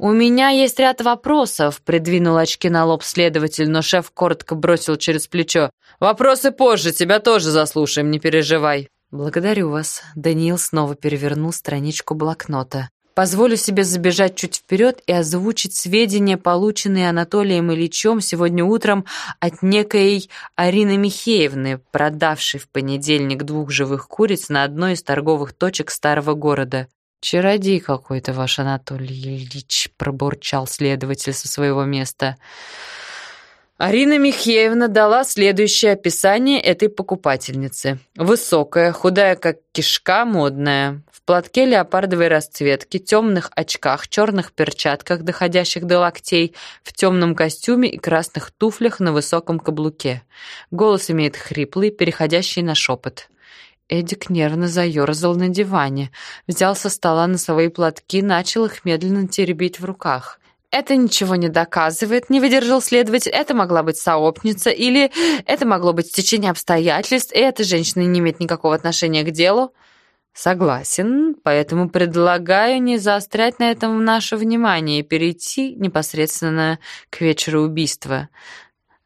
«У меня есть ряд вопросов», — придвинул очки на лоб следователь, но шеф коротко бросил через плечо. «Вопросы позже, тебя тоже заслушаем, не переживай». «Благодарю вас». Даниил снова перевернул страничку блокнота. «Позволю себе забежать чуть вперед и озвучить сведения, полученные Анатолием Ильичем сегодня утром от некой Арины Михеевны, продавшей в понедельник двух живых куриц на одной из торговых точек старого города. «Чародей какой-то ваш Анатолий Ильич», — пробурчал следователь со своего места. Арина Михеевна дала следующее описание этой покупательницы. Высокая, худая как кишка, модная, в платке леопардовой расцветки, темных очках, черных перчатках, доходящих до локтей, в темном костюме и красных туфлях на высоком каблуке. Голос имеет хриплый, переходящий на шепот. Эдик нервно заерзал на диване, взял со стола носовые платки, начал их медленно теребить в руках. «Это ничего не доказывает», — не выдержал следователь. «Это могла быть сообщница, или это могло быть стечение обстоятельств, и эта женщина не имеет никакого отношения к делу». «Согласен, поэтому предлагаю не заострять на этом наше внимание и перейти непосредственно к вечеру убийства.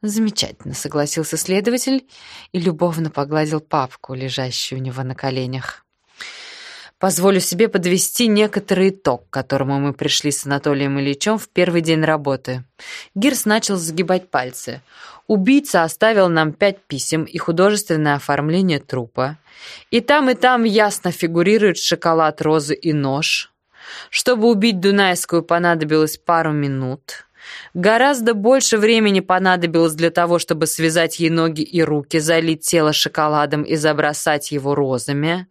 «Замечательно», — согласился следователь и любовно погладил папку, лежащую у него на коленях. Позволю себе подвести некоторый итог, к которому мы пришли с Анатолием Ильичем в первый день работы. Гирс начал загибать пальцы. Убийца оставил нам пять писем и художественное оформление трупа. И там, и там ясно фигурирует шоколад, розы и нож. Чтобы убить Дунайскую, понадобилось пару минут. Гораздо больше времени понадобилось для того, чтобы связать ей ноги и руки, залить тело шоколадом и забросать его розами.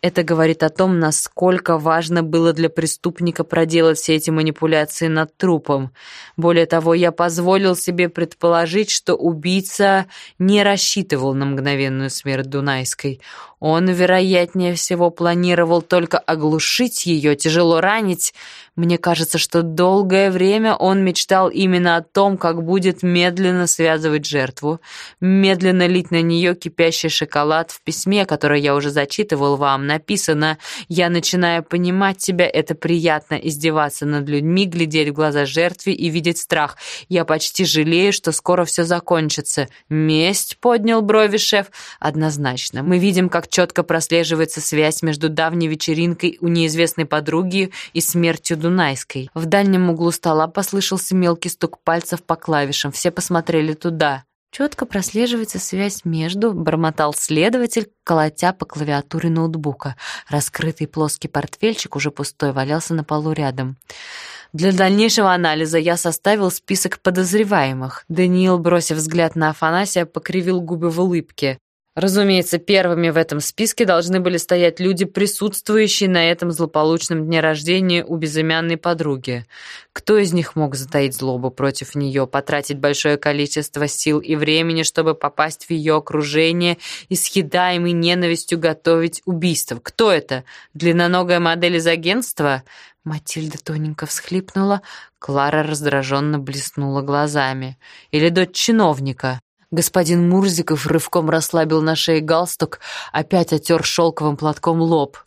Это говорит о том, насколько важно было для преступника проделать все эти манипуляции над трупом. Более того, я позволил себе предположить, что убийца не рассчитывал на мгновенную смерть Дунайской. Он, вероятнее всего, планировал только оглушить ее, тяжело ранить. Мне кажется, что долгое время он мечтал именно о том, как будет медленно связывать жертву, медленно лить на нее кипящий шоколад в письме, которое я уже зачитывал вам, написано «Я начинаю понимать тебя, это приятно издеваться над людьми, глядеть в глаза жертве и видеть страх. Я почти жалею, что скоро все закончится». «Месть», — поднял брови шеф, — «однозначно. Мы видим, как четко прослеживается связь между давней вечеринкой у неизвестной подруги и смертью Дунайской. В дальнем углу стола послышался мелкий стук пальцев по клавишам. Все посмотрели туда. Четко прослеживается связь между, бормотал следователь, колотя по клавиатуре ноутбука. Раскрытый плоский портфельчик, уже пустой, валялся на полу рядом. Для дальнейшего анализа я составил список подозреваемых. Даниил, бросив взгляд на Афанасия, покривил губы в улыбке. Разумеется, первыми в этом списке должны были стоять люди, присутствующие на этом злополучном дне рождения у безымянной подруги. Кто из них мог затаить злобу против нее, потратить большое количество сил и времени, чтобы попасть в ее окружение и с едаемой ненавистью готовить убийство? Кто это? Длинноногая модель из агентства? Матильда тоненько всхлипнула, Клара раздраженно блеснула глазами. Или дочь чиновника? Господин Мурзиков рывком расслабил на шее галстук, опять отер шелковым платком лоб.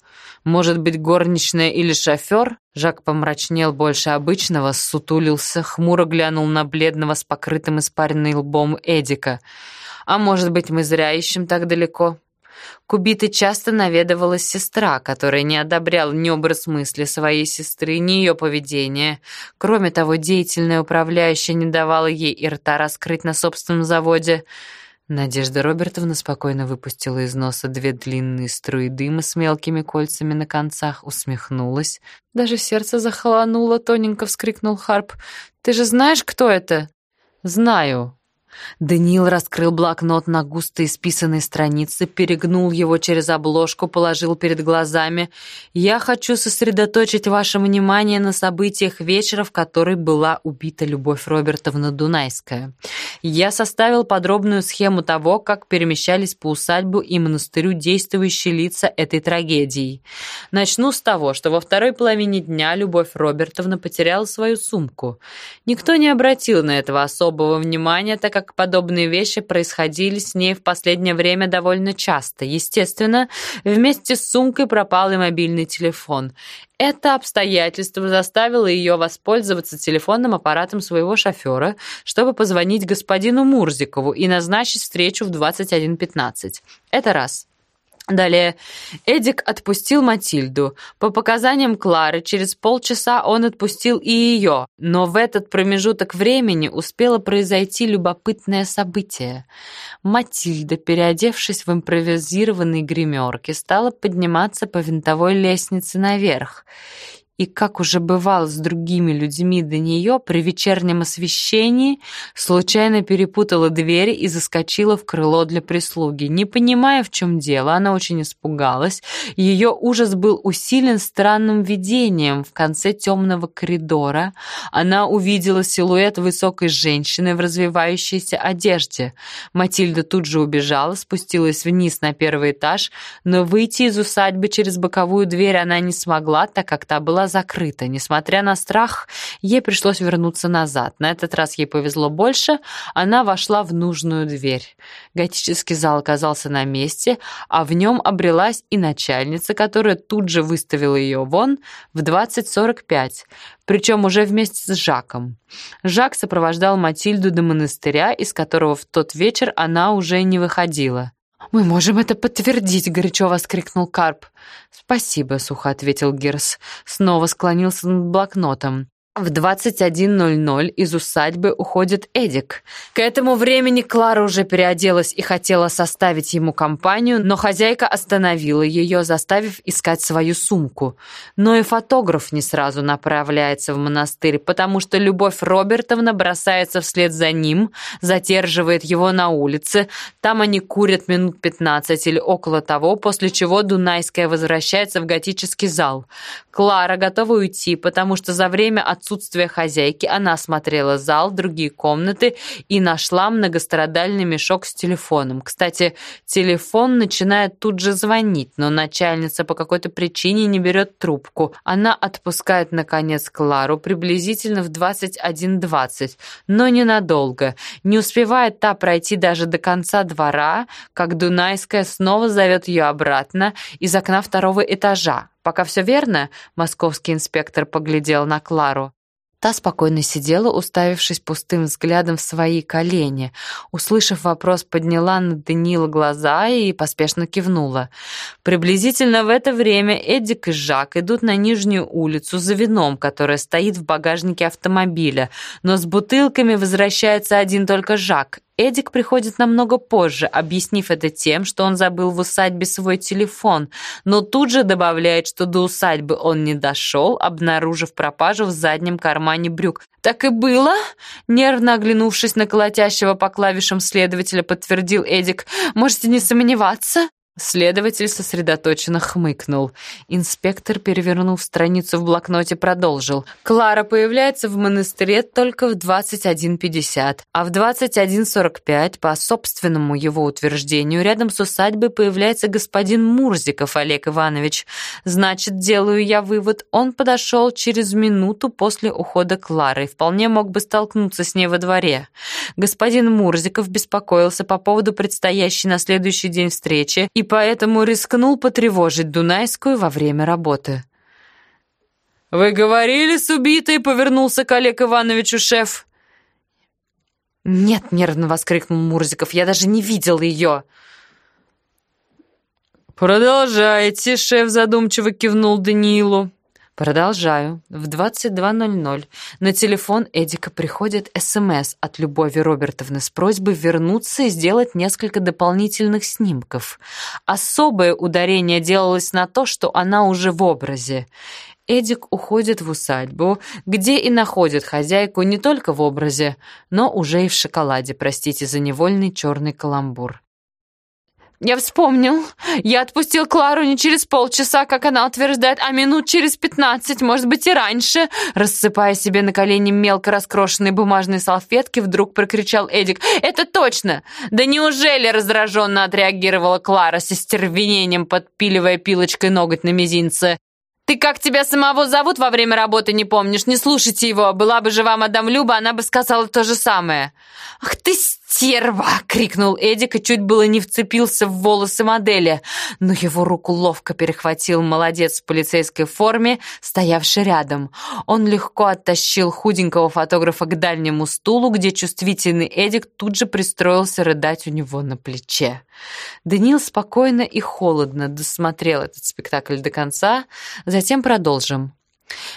«Может быть, горничная или шофер?» Жак помрачнел больше обычного, сутулился, хмуро глянул на бледного с покрытым испаренной лбом Эдика. «А может быть, мы зря ищем так далеко?» К убитой часто наведывалась сестра, которая не одобряла ни образ мысли своей сестры, ни ее поведение. Кроме того, деятельная управляющая не давала ей и рта раскрыть на собственном заводе. Надежда Робертовна спокойно выпустила из носа две длинные струи дыма с мелкими кольцами на концах, усмехнулась. Даже сердце захолонуло, тоненько вскрикнул Харп. «Ты же знаешь, кто это?» «Знаю», Даниил раскрыл блокнот на густо исписанной странице, перегнул его через обложку, положил перед глазами. «Я хочу сосредоточить ваше внимание на событиях вечера, в который была убита Любовь Робертовна Дунайская. Я составил подробную схему того, как перемещались по усадьбу и монастырю действующие лица этой трагедии. Начну с того, что во второй половине дня Любовь Робертовна потеряла свою сумку. Никто не обратил на этого особого внимания, так как как подобные вещи происходили с ней в последнее время довольно часто. Естественно, вместе с сумкой пропал и мобильный телефон. Это обстоятельство заставило ее воспользоваться телефонным аппаратом своего шофера, чтобы позвонить господину Мурзикову и назначить встречу в 21.15. Это раз. Далее Эдик отпустил Матильду. По показаниям Клары, через полчаса он отпустил и ее, но в этот промежуток времени успело произойти любопытное событие. Матильда, переодевшись в импровизированной гримерке, стала подниматься по винтовой лестнице наверх и, как уже бывало с другими людьми до нее, при вечернем освещении случайно перепутала двери и заскочила в крыло для прислуги. Не понимая, в чем дело, она очень испугалась. Ее ужас был усилен странным видением. В конце темного коридора она увидела силуэт высокой женщины в развивающейся одежде. Матильда тут же убежала, спустилась вниз на первый этаж, но выйти из усадьбы через боковую дверь она не смогла, так как та была закрыта. Несмотря на страх, ей пришлось вернуться назад. На этот раз ей повезло больше, она вошла в нужную дверь. Готический зал оказался на месте, а в нем обрелась и начальница, которая тут же выставила ее вон в 20.45, причем уже вместе с Жаком. Жак сопровождал Матильду до монастыря, из которого в тот вечер она уже не выходила. «Мы можем это подтвердить!» — горячо воскликнул Карп. «Спасибо», — сухо ответил Герс. Снова склонился над блокнотом. В 21.00 из усадьбы уходит Эдик. К этому времени Клара уже переоделась и хотела составить ему компанию, но хозяйка остановила ее, заставив искать свою сумку. Но и фотограф не сразу направляется в монастырь, потому что Любовь Робертовна бросается вслед за ним, задерживает его на улице. Там они курят минут 15 или около того, после чего Дунайская возвращается в готический зал. Клара готова уйти, потому что за время от отсутствия хозяйки она осмотрела зал, другие комнаты и нашла многострадальный мешок с телефоном. Кстати, телефон начинает тут же звонить, но начальница по какой-то причине не берет трубку. Она отпускает, наконец, Клару приблизительно в 21.20, но ненадолго. Не успевает та пройти даже до конца двора, как Дунайская снова зовет ее обратно из окна второго этажа. «Пока все верно?» — московский инспектор поглядел на Клару. Та спокойно сидела, уставившись пустым взглядом в свои колени. Услышав вопрос, подняла на Данила глаза и поспешно кивнула. Приблизительно в это время Эдик и Жак идут на нижнюю улицу за вином, которое стоит в багажнике автомобиля, но с бутылками возвращается один только Жак. Эдик приходит намного позже, объяснив это тем, что он забыл в усадьбе свой телефон, но тут же добавляет, что до усадьбы он не дошел, обнаружив пропажу в заднем кармане брюк. «Так и было?» Нервно оглянувшись на колотящего по клавишам следователя, подтвердил Эдик. «Можете не сомневаться?» Следователь сосредоточенно хмыкнул. Инспектор, перевернув страницу в блокноте, продолжил. «Клара появляется в монастыре только в 21.50, а в 21.45, по собственному его утверждению, рядом с усадьбой появляется господин Мурзиков Олег Иванович. Значит, делаю я вывод, он подошел через минуту после ухода Клары и вполне мог бы столкнуться с ней во дворе. Господин Мурзиков беспокоился по поводу предстоящей на следующий день встречи и поэтому рискнул потревожить Дунайскую во время работы. «Вы говорили с убитой?» — повернулся к Олег Ивановичу шеф. «Нет», — нервно воскликнул Мурзиков, — «я даже не видел ее». «Продолжайте», — шеф задумчиво кивнул Даниилу. Продолжаю. В 22.00 на телефон Эдика приходит СМС от Любови Робертовны с просьбой вернуться и сделать несколько дополнительных снимков. Особое ударение делалось на то, что она уже в образе. Эдик уходит в усадьбу, где и находит хозяйку не только в образе, но уже и в шоколаде, простите за невольный черный каламбур. «Я вспомнил. Я отпустил Клару не через полчаса, как она утверждает, а минут через пятнадцать, может быть, и раньше». Рассыпая себе на колени мелко раскрошенные бумажные салфетки, вдруг прокричал Эдик. «Это точно! Да неужели?» раздраженно отреагировала Клара с истервенением, подпиливая пилочкой ноготь на мизинце. «Ты как тебя самого зовут во время работы не помнишь? Не слушайте его. Была бы жива мадам Люба, она бы сказала то же самое». «Ах ты стерва!» — крикнул Эдик и чуть было не вцепился в волосы модели. Но его руку ловко перехватил молодец в полицейской форме, стоявший рядом. Он легко оттащил худенького фотографа к дальнему стулу, где чувствительный Эдик тут же пристроился рыдать у него на плече. Даниил спокойно и холодно досмотрел этот спектакль до конца, затем продолжим.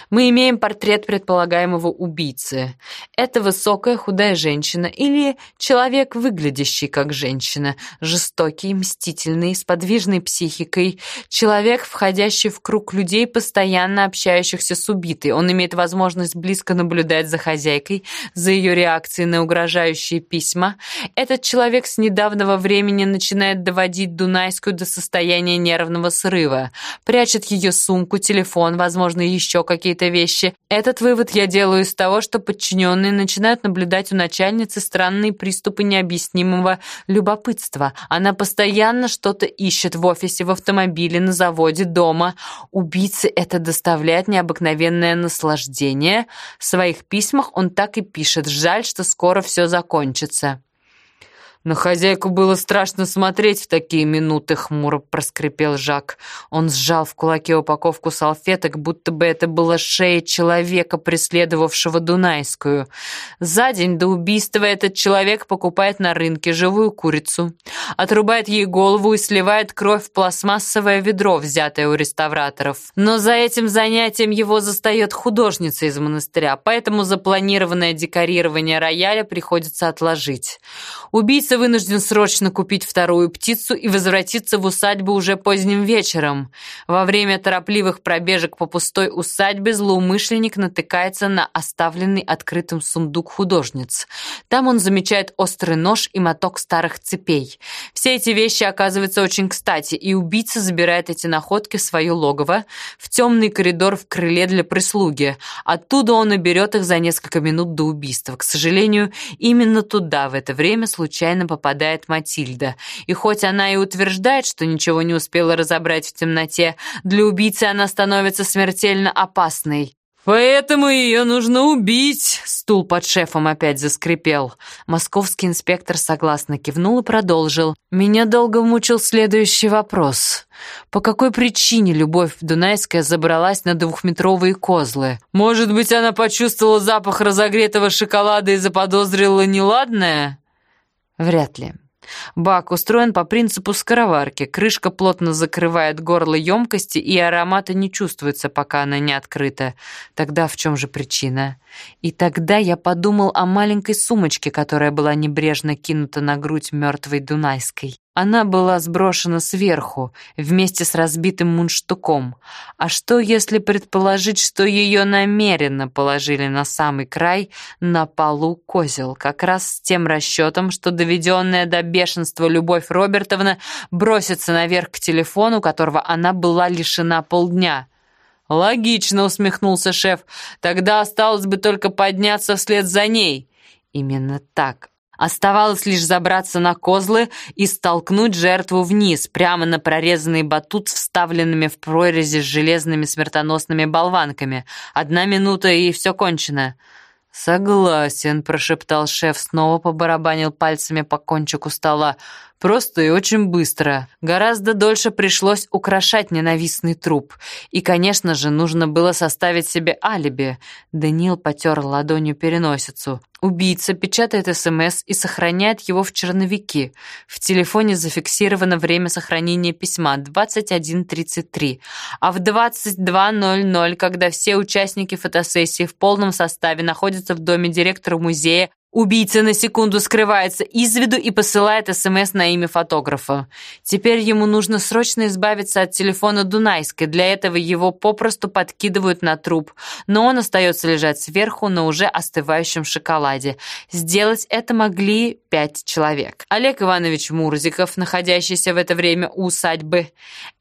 Мы имеем портрет предполагаемого убийцы. Это высокая худая женщина или человек, выглядящий как женщина, жестокий, мстительный, с подвижной психикой, человек, входящий в круг людей, постоянно общающихся с убитой. Он имеет возможность близко наблюдать за хозяйкой, за ее реакцией на угрожающие письма. Этот человек с недавнего времени начинает доводить Дунайскую до состояния нервного срыва, прячет ее сумку, телефон, возможно, еще какие-то вещи. Этот вывод я делаю из того, что подчиненные начинают наблюдать у начальницы странные приступы необъяснимого любопытства. Она постоянно что-то ищет в офисе, в автомобиле, на заводе, дома. Убийце это доставляет необыкновенное наслаждение. В своих письмах он так и пишет «Жаль, что скоро все закончится». «На хозяйку было страшно смотреть в такие минуты», — хмуро проскрипел Жак. Он сжал в кулаке упаковку салфеток, будто бы это была шея человека, преследовавшего Дунайскую. За день до убийства этот человек покупает на рынке живую курицу, отрубает ей голову и сливает кровь в пластмассовое ведро, взятое у реставраторов. Но за этим занятием его застает художница из монастыря, поэтому запланированное декорирование рояля приходится отложить. Убийца вынужден срочно купить вторую птицу и возвратиться в усадьбу уже поздним вечером. Во время торопливых пробежек по пустой усадьбе злоумышленник натыкается на оставленный открытым сундук художниц. Там он замечает острый нож и моток старых цепей. Все эти вещи оказываются очень кстати, и убийца забирает эти находки в свое логово, в темный коридор в крыле для прислуги. Оттуда он и берет их за несколько минут до убийства. К сожалению, именно туда в это время случайно попадает Матильда. И хоть она и утверждает, что ничего не успела разобрать в темноте, для убийцы она становится смертельно опасной. «Поэтому ее нужно убить!» Стул под шефом опять заскрипел. Московский инспектор согласно кивнул и продолжил. «Меня долго мучил следующий вопрос. По какой причине Любовь Дунайская забралась на двухметровые козлы? Может быть, она почувствовала запах разогретого шоколада и заподозрила неладное?» «Вряд ли. Бак устроен по принципу скороварки. Крышка плотно закрывает горло емкости, и аромата не чувствуется, пока она не открыта. Тогда в чем же причина? И тогда я подумал о маленькой сумочке, которая была небрежно кинута на грудь мертвой Дунайской. Она была сброшена сверху, вместе с разбитым мундштуком. А что, если предположить, что ее намеренно положили на самый край, на полу козел, как раз с тем расчетом, что доведенная до бешенства Любовь Робертовна бросится наверх к телефону, которого она была лишена полдня? «Логично», — усмехнулся шеф. «Тогда осталось бы только подняться вслед за ней». Именно так Оставалось лишь забраться на козлы и столкнуть жертву вниз, прямо на прорезанный батут, вставленными в прорези с железными смертоносными болванками. Одна минута, и все кончено. «Согласен», — прошептал шеф, снова побарабанил пальцами по кончику стола. Просто и очень быстро. Гораздо дольше пришлось украшать ненавистный труп. И, конечно же, нужно было составить себе алиби. Даниил потер ладонью переносицу. Убийца печатает СМС и сохраняет его в черновике. В телефоне зафиксировано время сохранения письма 21.33. А в 22.00, когда все участники фотосессии в полном составе находятся в доме директора музея, Убийца на секунду скрывается из виду и посылает СМС на имя фотографа. Теперь ему нужно срочно избавиться от телефона Дунайской. Для этого его попросту подкидывают на труп. Но он остается лежать сверху на уже остывающем шоколаде. Сделать это могли пять человек. Олег Иванович Мурзиков, находящийся в это время у усадьбы.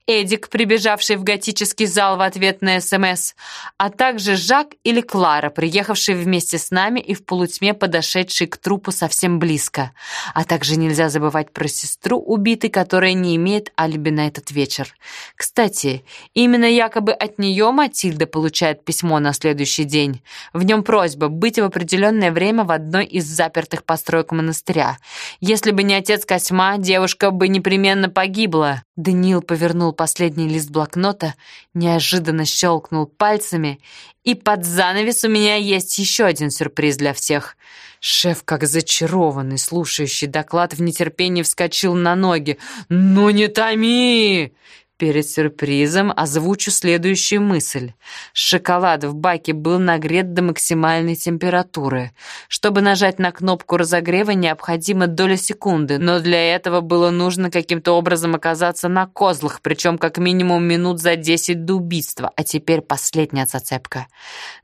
Эдик, прибежавший в готический зал в ответ на СМС, а также Жак или Клара, приехавшие вместе с нами и в полутьме подошедшие к трупу совсем близко. А также нельзя забывать про сестру убитой, которая не имеет алиби на этот вечер. Кстати, именно якобы от нее Матильда получает письмо на следующий день. В нем просьба быть в определенное время в одной из запертых построек монастыря. Если бы не отец Косьма, девушка бы непременно погибла. Даниил повернул последний лист блокнота, неожиданно щелкнул пальцами, и под занавес у меня есть еще один сюрприз для всех. Шеф, как зачарованный, слушающий доклад, в нетерпении вскочил на ноги. «Ну не томи!» Перед сюрпризом озвучу следующую мысль. Шоколад в баке был нагрет до максимальной температуры. Чтобы нажать на кнопку разогрева, необходимо доля секунды, но для этого было нужно каким-то образом оказаться на козлах, причем как минимум минут за 10 до убийства. А теперь последняя зацепка.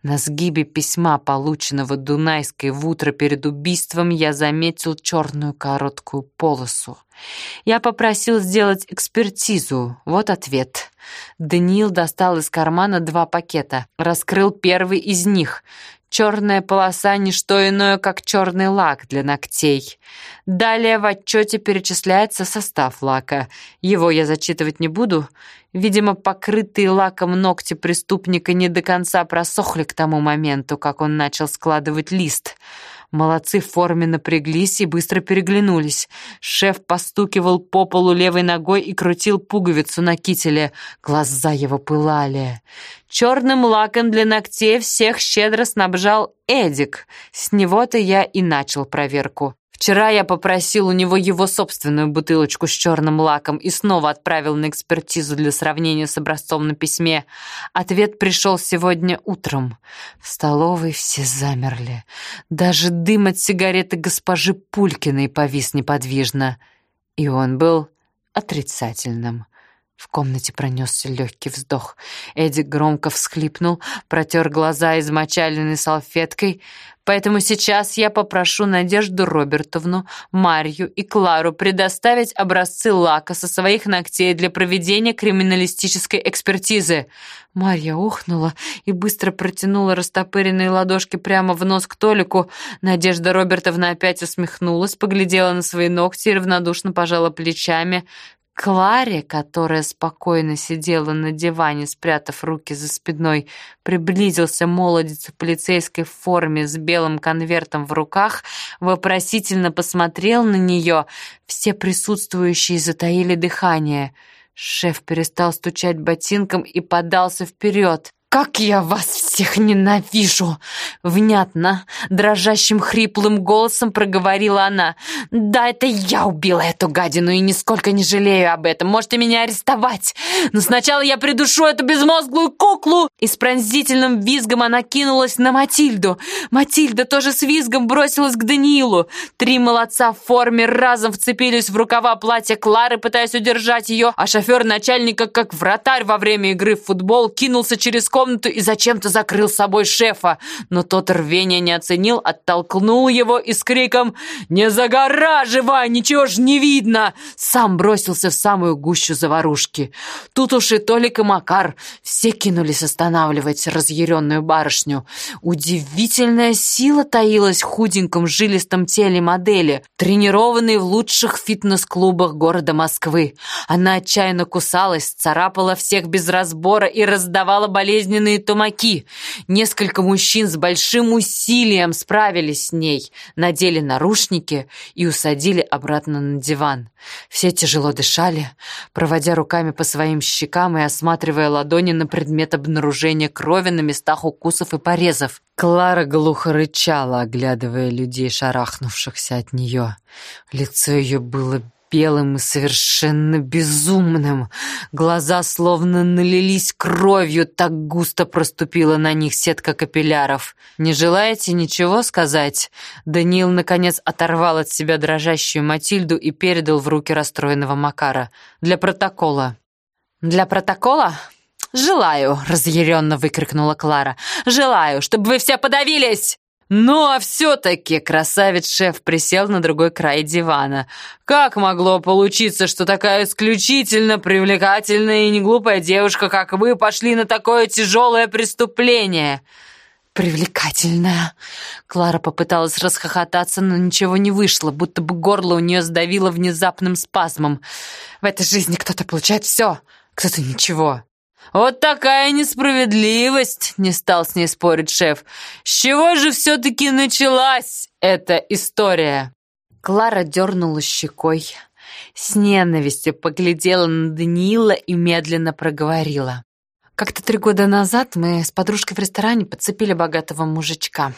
На сгибе письма, полученного Дунайской в утро перед убийством, я заметил черную короткую полосу. Я попросил сделать экспертизу. Вот ответ. Даниил достал из кармана два пакета. Раскрыл первый из них. Черная полоса — не что иное, как черный лак для ногтей. Далее в отчете перечисляется состав лака. Его я зачитывать не буду. Видимо, покрытые лаком ногти преступника не до конца просохли к тому моменту, как он начал складывать лист — Молодцы в форме напряглись и быстро переглянулись. Шеф постукивал по полу левой ногой и крутил пуговицу на кителе. Глаза его пылали. Черным лаком для ногтей всех щедро снабжал Эдик. С него-то я и начал проверку. Вчера я попросил у него его собственную бутылочку с черным лаком и снова отправил на экспертизу для сравнения с образцом на письме. Ответ пришел сегодня утром. В столовой все замерли. Даже дым от сигареты госпожи Пулькиной повис неподвижно. И он был отрицательным. В комнате пронесся легкий вздох. Эдик громко всхлипнул, протер глаза измочаленной салфеткой. Поэтому сейчас я попрошу Надежду Робертовну, Марью и Клару предоставить образцы лака со своих ногтей для проведения криминалистической экспертизы. Марья охнула и быстро протянула растопыренные ладошки прямо в нос к Толику. Надежда Робертовна опять усмехнулась, поглядела на свои ногти и равнодушно пожала плечами. Кларе, которая спокойно сидела на диване, спрятав руки за спиной, приблизился молодец в полицейской форме с белым конвертом в руках, вопросительно посмотрел на нее. Все присутствующие затаили дыхание. Шеф перестал стучать ботинком и подался вперед. «Как я вас всех ненавижу!» Внятно, дрожащим хриплым голосом проговорила она. «Да, это я убила эту гадину и нисколько не жалею об этом. Можете меня арестовать, но сначала я придушу эту безмозглую куклу!» И с пронзительным визгом она кинулась на Матильду. Матильда тоже с визгом бросилась к Даниилу. Три молодца в форме разом вцепились в рукава платья Клары, пытаясь удержать ее, а шофер начальника, как вратарь во время игры в футбол, кинулся через комнату и зачем-то закрыл с собой шефа, но тот рвения не оценил, оттолкнул его и с криком «Не загораживай, ничего ж не видно!» сам бросился в самую гущу заварушки. Тут уж и Толик и Макар все кинулись останавливать разъяренную барышню. Удивительная сила таилась в худеньком жилистом теле модели, тренированной в лучших фитнес-клубах города Москвы. Она отчаянно кусалась, царапала всех без разбора и раздавала болезненные тумаки. Несколько мужчин с большим усилием справились с ней, надели наручники и усадили обратно на диван. Все тяжело дышали, проводя руками по своим щекам и осматривая ладони на предмет обнаружения крови на местах укусов и порезов. Клара глухо рычала, оглядывая людей, шарахнувшихся от нее. Лицо ее было белым и совершенно безумным. Глаза словно налились кровью, так густо проступила на них сетка капилляров. «Не желаете ничего сказать?» Даниил, наконец, оторвал от себя дрожащую Матильду и передал в руки расстроенного Макара. «Для протокола». «Для протокола?» «Желаю!» — разъяренно выкрикнула Клара. «Желаю, чтобы вы все подавились!» Ну, а все-таки красавец-шеф присел на другой край дивана. Как могло получиться, что такая исключительно привлекательная и неглупая девушка, как вы, пошли на такое тяжелое преступление? Привлекательная. Клара попыталась расхохотаться, но ничего не вышло, будто бы горло у нее сдавило внезапным спазмом. В этой жизни кто-то получает все, кто-то ничего. «Вот такая несправедливость!» — не стал с ней спорить шеф. «С чего же все-таки началась эта история?» Клара дернула щекой, с ненавистью поглядела на Даниила и медленно проговорила. Как-то три года назад мы с подружкой в ресторане подцепили богатого мужичка.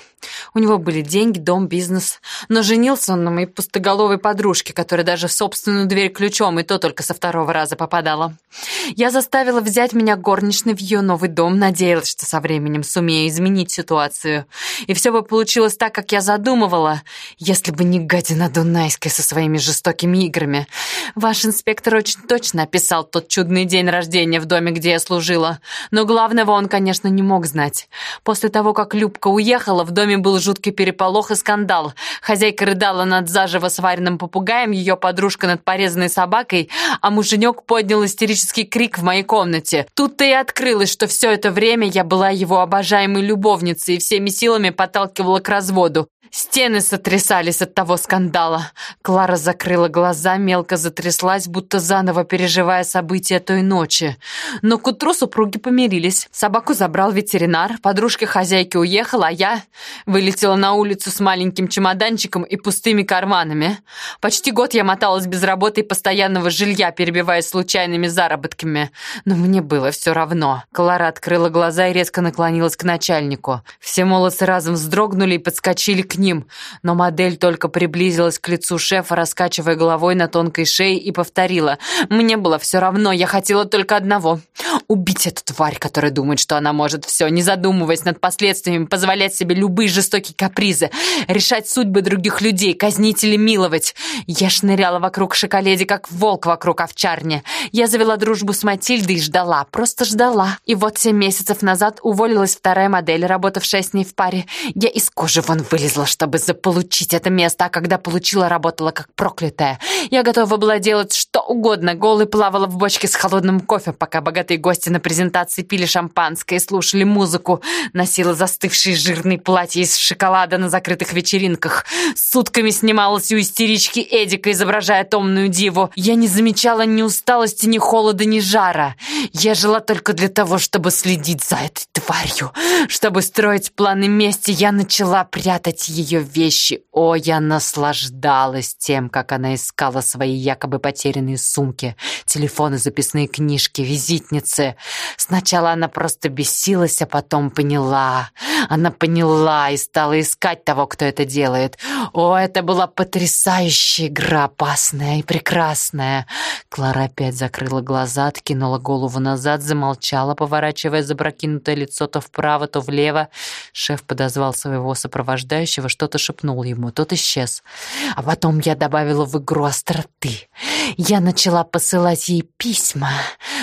У него были деньги, дом, бизнес. Но женился он на моей пустоголовой подружке, которая даже в собственную дверь ключом и то только со второго раза попадала. Я заставила взять меня горничной в ее новый дом, надеялась, что со временем сумею изменить ситуацию. И все бы получилось так, как я задумывала, если бы не гадина Дунайская со своими жестокими играми. Ваш инспектор очень точно описал тот чудный день рождения в доме, где я служила. Но главного он, конечно, не мог знать. После того, как Любка уехала, в доме был жуткий переполох и скандал. Хозяйка рыдала над заживо сваренным попугаем, ее подружка над порезанной собакой, а муженек поднял истерический крик в моей комнате. Тут-то и открылось, что все это время я была его обожаемой любовницей и всеми силами подталкивала к разводу. Стены сотрясались от того скандала. Клара закрыла глаза, мелко затряслась, будто заново переживая события той ночи. Но к утру супруги помирились. Собаку забрал ветеринар, подружка хозяйки уехала, а я вылетела на улицу с маленьким чемоданчиком и пустыми карманами. Почти год я моталась без работы и постоянного жилья, перебиваясь случайными заработками. Но мне было все равно. Клара открыла глаза и резко наклонилась к начальнику. Все молодцы разом вздрогнули и подскочили к ней ним, но модель только приблизилась к лицу шефа, раскачивая головой на тонкой шее и повторила. «Мне было все равно, я хотела только одного — убить эту тварь, которая думает, что она может все, не задумываясь над последствиями, позволять себе любые жестокие капризы, решать судьбы других людей, казнить или миловать. Я шныряла вокруг шоколеди, как волк вокруг овчарни. Я завела дружбу с Матильдой и ждала, просто ждала. И вот семь месяцев назад уволилась вторая модель, работавшая с ней в паре. Я из кожи вон вылезла, чтобы заполучить это место, а когда получила, работала как проклятая. Я готова была делать что угодно, голой плавала в бочке с холодным кофе, пока богатые гости на презентации пили шампанское и слушали музыку, носила застывшие жирные платья из шоколада на закрытых вечеринках, сутками снималась у истерички Эдика, изображая томную диву. Я не замечала ни усталости, ни холода, ни жара. Я жила только для того, чтобы следить за этой тварью, чтобы строить планы мести. Я начала прятать ее вещи. О, я наслаждалась тем, как она искала свои якобы потерянные сумки, телефоны, записные книжки, визитницы. Сначала она просто бесилась, а потом поняла. Она поняла и стала искать того, кто это делает. О, это была потрясающая игра, опасная и прекрасная. Клара опять закрыла глаза, откинула голову назад, замолчала, поворачивая запрокинутое лицо то вправо, то влево. Шеф подозвал своего сопровождающего, что-то шепнул ему, тот исчез. А потом я добавила в игру остроты. Я начала посылать ей письма,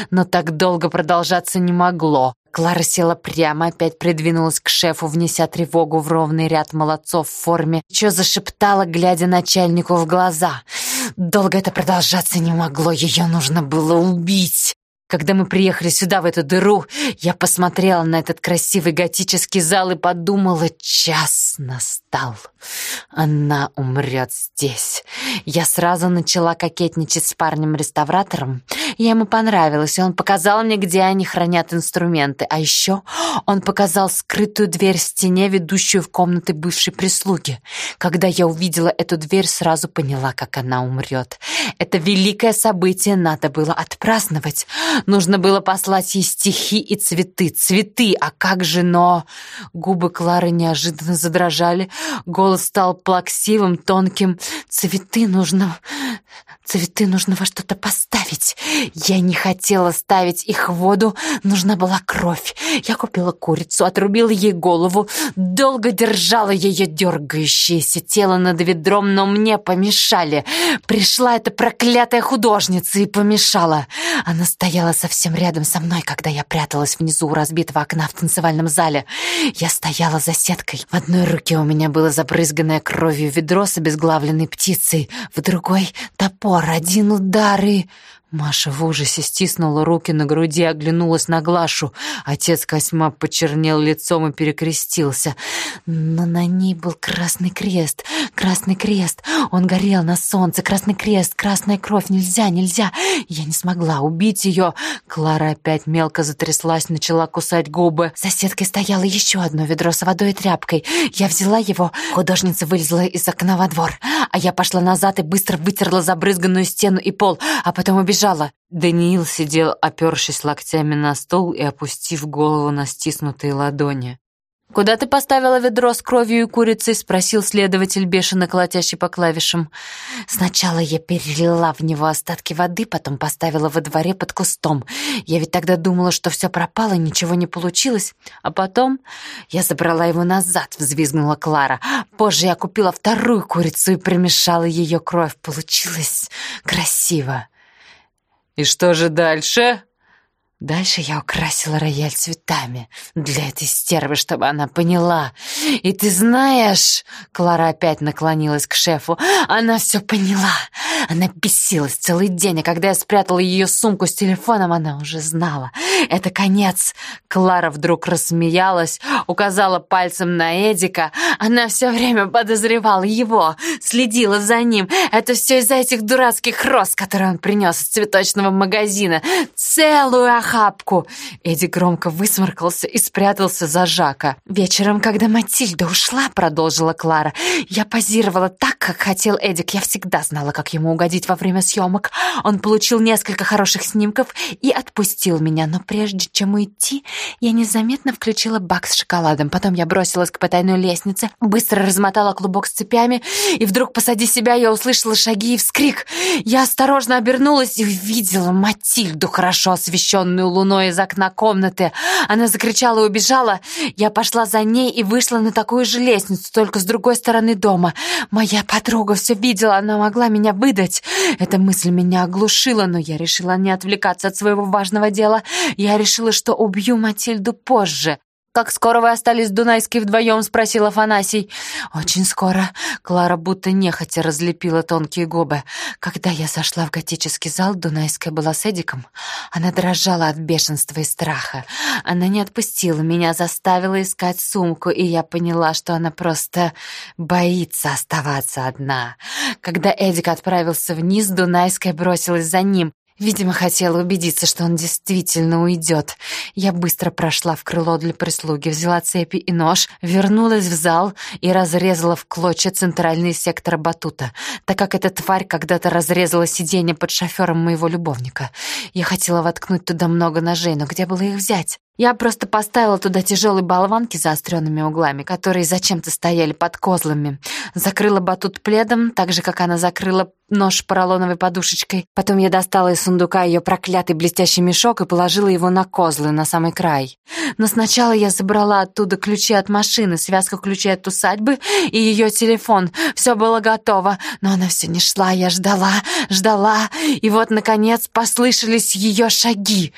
но так долго продолжаться не могло. Клара села прямо, опять придвинулась к шефу, внеся тревогу в ровный ряд молодцов в форме. Что зашептала, глядя начальнику в глаза. Долго это продолжаться не могло, ее нужно было убить. Когда мы приехали сюда, в эту дыру, я посмотрела на этот красивый готический зал и подумала, час настал. Она умрет здесь. Я сразу начала кокетничать с парнем-реставратором. Я ему понравилась, и он показал мне, где они хранят инструменты. А еще он показал скрытую дверь в стене, ведущую в комнаты бывшей прислуги. Когда я увидела эту дверь, сразу поняла, как она умрет. Это великое событие надо было отпраздновать. Нужно было послать ей стихи и цветы. Цветы, а как же, но... Губы Клары неожиданно задрожали. Голос стал плаксивым, тонким. Цветы нужно... Цветы нужно во что-то поставить. Я не хотела ставить их в воду. Нужна была кровь. Я купила курицу, отрубила ей голову, долго держала ее дергающееся тело над ведром, но мне помешали. Пришла эта проклятая художница и помешала. Она стояла совсем рядом со мной, когда я пряталась внизу у разбитого окна в танцевальном зале. Я стояла за сеткой. В одной руке у меня было забрызганное кровью ведро с обезглавленной птицей, в другой — топор, один удар и... Маша в ужасе стиснула руки на груди оглянулась на Глашу. Отец Косьма почернел лицом и перекрестился. Но на ней был красный крест. Красный крест. Он горел на солнце. Красный крест. Красная кровь. Нельзя, нельзя. Я не смогла убить ее. Клара опять мелко затряслась, начала кусать губы. За сеткой стояло еще одно ведро с водой и тряпкой. Я взяла его. Художница вылезла из окна во двор. А я пошла назад и быстро вытерла забрызганную стену и пол, а потом убежала убежала!» Даниил сидел, опершись локтями на стол и опустив голову на стиснутые ладони. «Куда ты поставила ведро с кровью и курицей?» — спросил следователь, бешено колотящий по клавишам. «Сначала я перелила в него остатки воды, потом поставила во дворе под кустом. Я ведь тогда думала, что все пропало, ничего не получилось. А потом я забрала его назад», — взвизгнула Клара. «Позже я купила вторую курицу и примешала ее кровь. Получилось красиво». «И что же дальше?» Дальше я украсила рояль цветами для этой стервы, чтобы она поняла. И ты знаешь, Клара опять наклонилась к шефу, она все поняла. Она бесилась целый день, а когда я спрятала ее сумку с телефоном, она уже знала. Это конец. Клара вдруг рассмеялась, указала пальцем на Эдика. Она все время подозревала его, следила за ним. Это все из-за этих дурацких роз, которые он принес из цветочного магазина. Целую охоту охапку!» Эдди громко высморкался и спрятался за Жака. «Вечером, когда Матильда ушла, — продолжила Клара, — я позировала так, как хотел Эдик. Я всегда знала, как ему угодить во время съемок. Он получил несколько хороших снимков и отпустил меня, но прежде чем уйти, я незаметно включила бак с шоколадом. Потом я бросилась к потайной лестнице, быстро размотала клубок с цепями, и вдруг посади себя я услышала шаги и вскрик. Я осторожно обернулась и увидела Матильду, хорошо освещенную полную луной из окна комнаты. Она закричала и убежала. Я пошла за ней и вышла на такую же лестницу, только с другой стороны дома. Моя подруга все видела, она могла меня выдать. Эта мысль меня оглушила, но я решила не отвлекаться от своего важного дела. Я решила, что убью Матильду позже. «Как скоро вы остались с Дунайской вдвоем?» — спросил Афанасий. «Очень скоро». Клара будто нехотя разлепила тонкие губы. Когда я зашла в готический зал, Дунайская была с Эдиком. Она дрожала от бешенства и страха. Она не отпустила меня, заставила искать сумку, и я поняла, что она просто боится оставаться одна. Когда Эдик отправился вниз, Дунайская бросилась за ним. Видимо, хотела убедиться, что он действительно уйдет. Я быстро прошла в крыло для прислуги, взяла цепи и нож, вернулась в зал и разрезала в клочья центральный сектор батута, так как эта тварь когда-то разрезала сиденье под шофером моего любовника. Я хотела воткнуть туда много ножей, но где было их взять? Я просто поставила туда тяжелые болванки с заостренными углами, которые зачем-то стояли под козлами. Закрыла батут пледом, так же, как она закрыла нож поролоновой подушечкой. Потом я достала из сундука ее проклятый блестящий мешок и положила его на козлы, на самый край. Но сначала я забрала оттуда ключи от машины, связку ключей от усадьбы и ее телефон. Все было готово, но она все не шла. Я ждала, ждала, и вот, наконец, послышались ее шаги.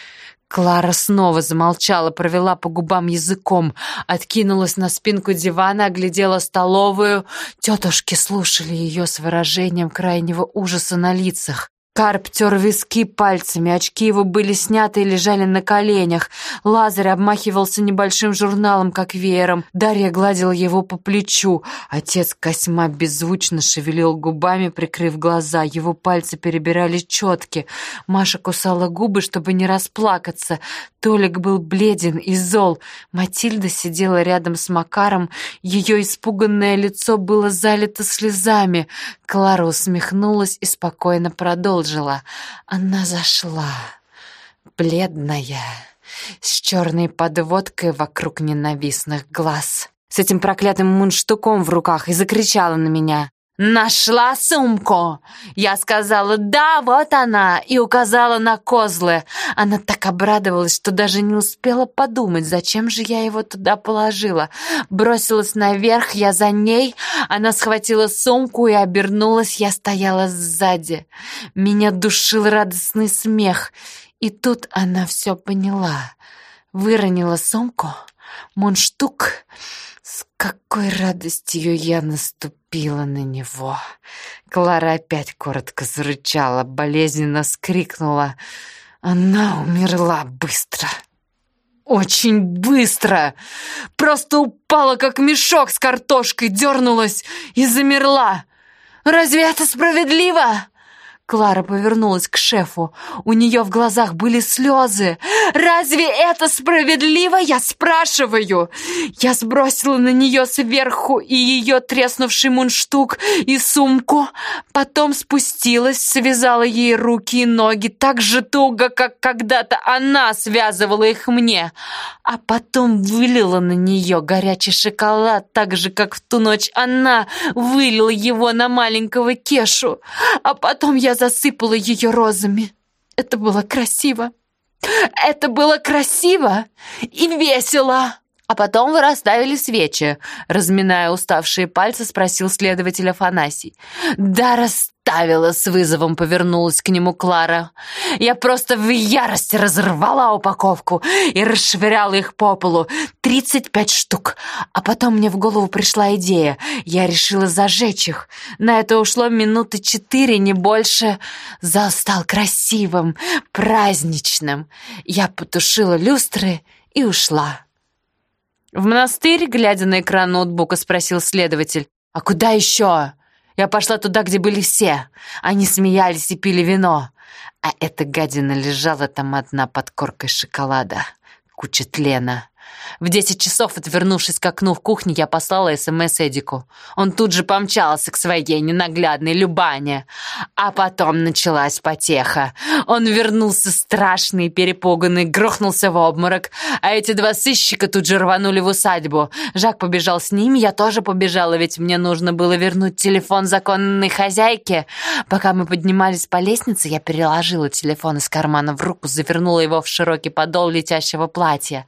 Клара снова замолчала, провела по губам языком, откинулась на спинку дивана, оглядела столовую. Тетушки слушали ее с выражением крайнего ужаса на лицах. Карп тер виски пальцами, очки его были сняты и лежали на коленях. Лазарь обмахивался небольшим журналом, как веером. Дарья гладила его по плечу. Отец Косьма беззвучно шевелил губами, прикрыв глаза. Его пальцы перебирали четки. Маша кусала губы, чтобы не расплакаться. Толик был бледен и зол. Матильда сидела рядом с Макаром. Ее испуганное лицо было залито слезами. Клара усмехнулась и спокойно продолжила. Она зашла, бледная, с черной подводкой вокруг ненавистных глаз, с этим проклятым мундштуком в руках и закричала на меня. «Нашла сумку!» Я сказала «Да, вот она!» и указала на козлы. Она так обрадовалась, что даже не успела подумать, зачем же я его туда положила. Бросилась наверх, я за ней. Она схватила сумку и обернулась, я стояла сзади. Меня душил радостный смех. И тут она все поняла. Выронила сумку, мундштук какой радостью я наступила на него. Клара опять коротко зарычала, болезненно скрикнула. Она умерла быстро. Очень быстро. Просто упала, как мешок с картошкой, дернулась и замерла. «Разве это справедливо?» Клара повернулась к шефу. У нее в глазах были слезы. «Разве это справедливо, я спрашиваю?» Я сбросила на нее сверху и ее треснувший мундштук и сумку. Потом спустилась, связала ей руки и ноги так же туго, как когда-то она связывала их мне. А потом вылила на нее горячий шоколад, так же, как в ту ночь она вылила его на маленького Кешу. А потом я засыпала ее розами. Это было красиво. Это было красиво и весело. А потом вы расставили свечи, разминая уставшие пальцы, спросил следователь Афанасий. Да, расставила, с вызовом повернулась к нему Клара. Я просто в ярости разорвала упаковку и расшвыряла их по полу. Тридцать пять штук. А потом мне в голову пришла идея. Я решила зажечь их. На это ушло минуты четыре, не больше. Зал стал красивым, праздничным. Я потушила люстры и ушла. «В монастырь?» — глядя на экран ноутбука, спросил следователь. «А куда еще?» «Я пошла туда, где были все. Они смеялись и пили вино. А эта гадина лежала там одна под коркой шоколада. Куча тлена. В десять часов, отвернувшись к окну в кухне, я послала СМС Эдику. Он тут же помчался к своей ненаглядной Любане. А потом началась потеха. Он вернулся страшный, перепуганный, грохнулся в обморок, а эти два сыщика тут же рванули в усадьбу. Жак побежал с ними, я тоже побежала, ведь мне нужно было вернуть телефон законной хозяйке. Пока мы поднимались по лестнице, я переложила телефон из кармана в руку, завернула его в широкий подол летящего платья.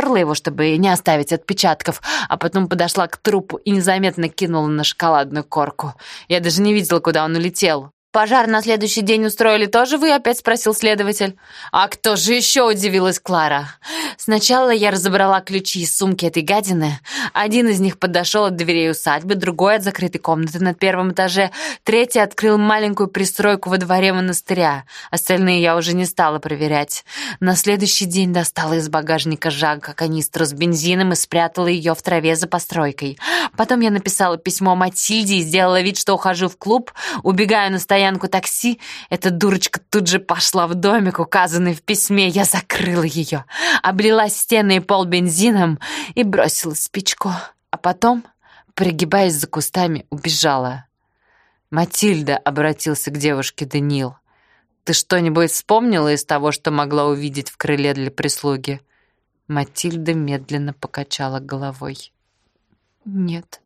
Протерла его, чтобы не оставить отпечатков, а потом подошла к трупу и незаметно кинула на шоколадную корку. Я даже не видела, куда он улетел. «Пожар на следующий день устроили тоже вы?» — опять спросил следователь. «А кто же еще?» — удивилась Клара. «Сначала я разобрала ключи из сумки этой гадины. Один из них подошел от дверей усадьбы, другой от закрытой комнаты на первом этаже, третий открыл маленькую пристройку во дворе монастыря. Остальные я уже не стала проверять. На следующий день достала из багажника Жака канистру с бензином и спрятала ее в траве за постройкой. Потом я написала письмо Матильде и сделала вид, что ухожу в клуб, убегаю на стоянку стоянку такси, эта дурочка тут же пошла в домик, указанный в письме. Я закрыла ее, облила стены и пол бензином и бросила спичку. А потом, пригибаясь за кустами, убежала. «Матильда», — обратился к девушке Даниил, «ты что-нибудь вспомнила из того, что могла увидеть в крыле для прислуги?» Матильда медленно покачала головой. «Нет,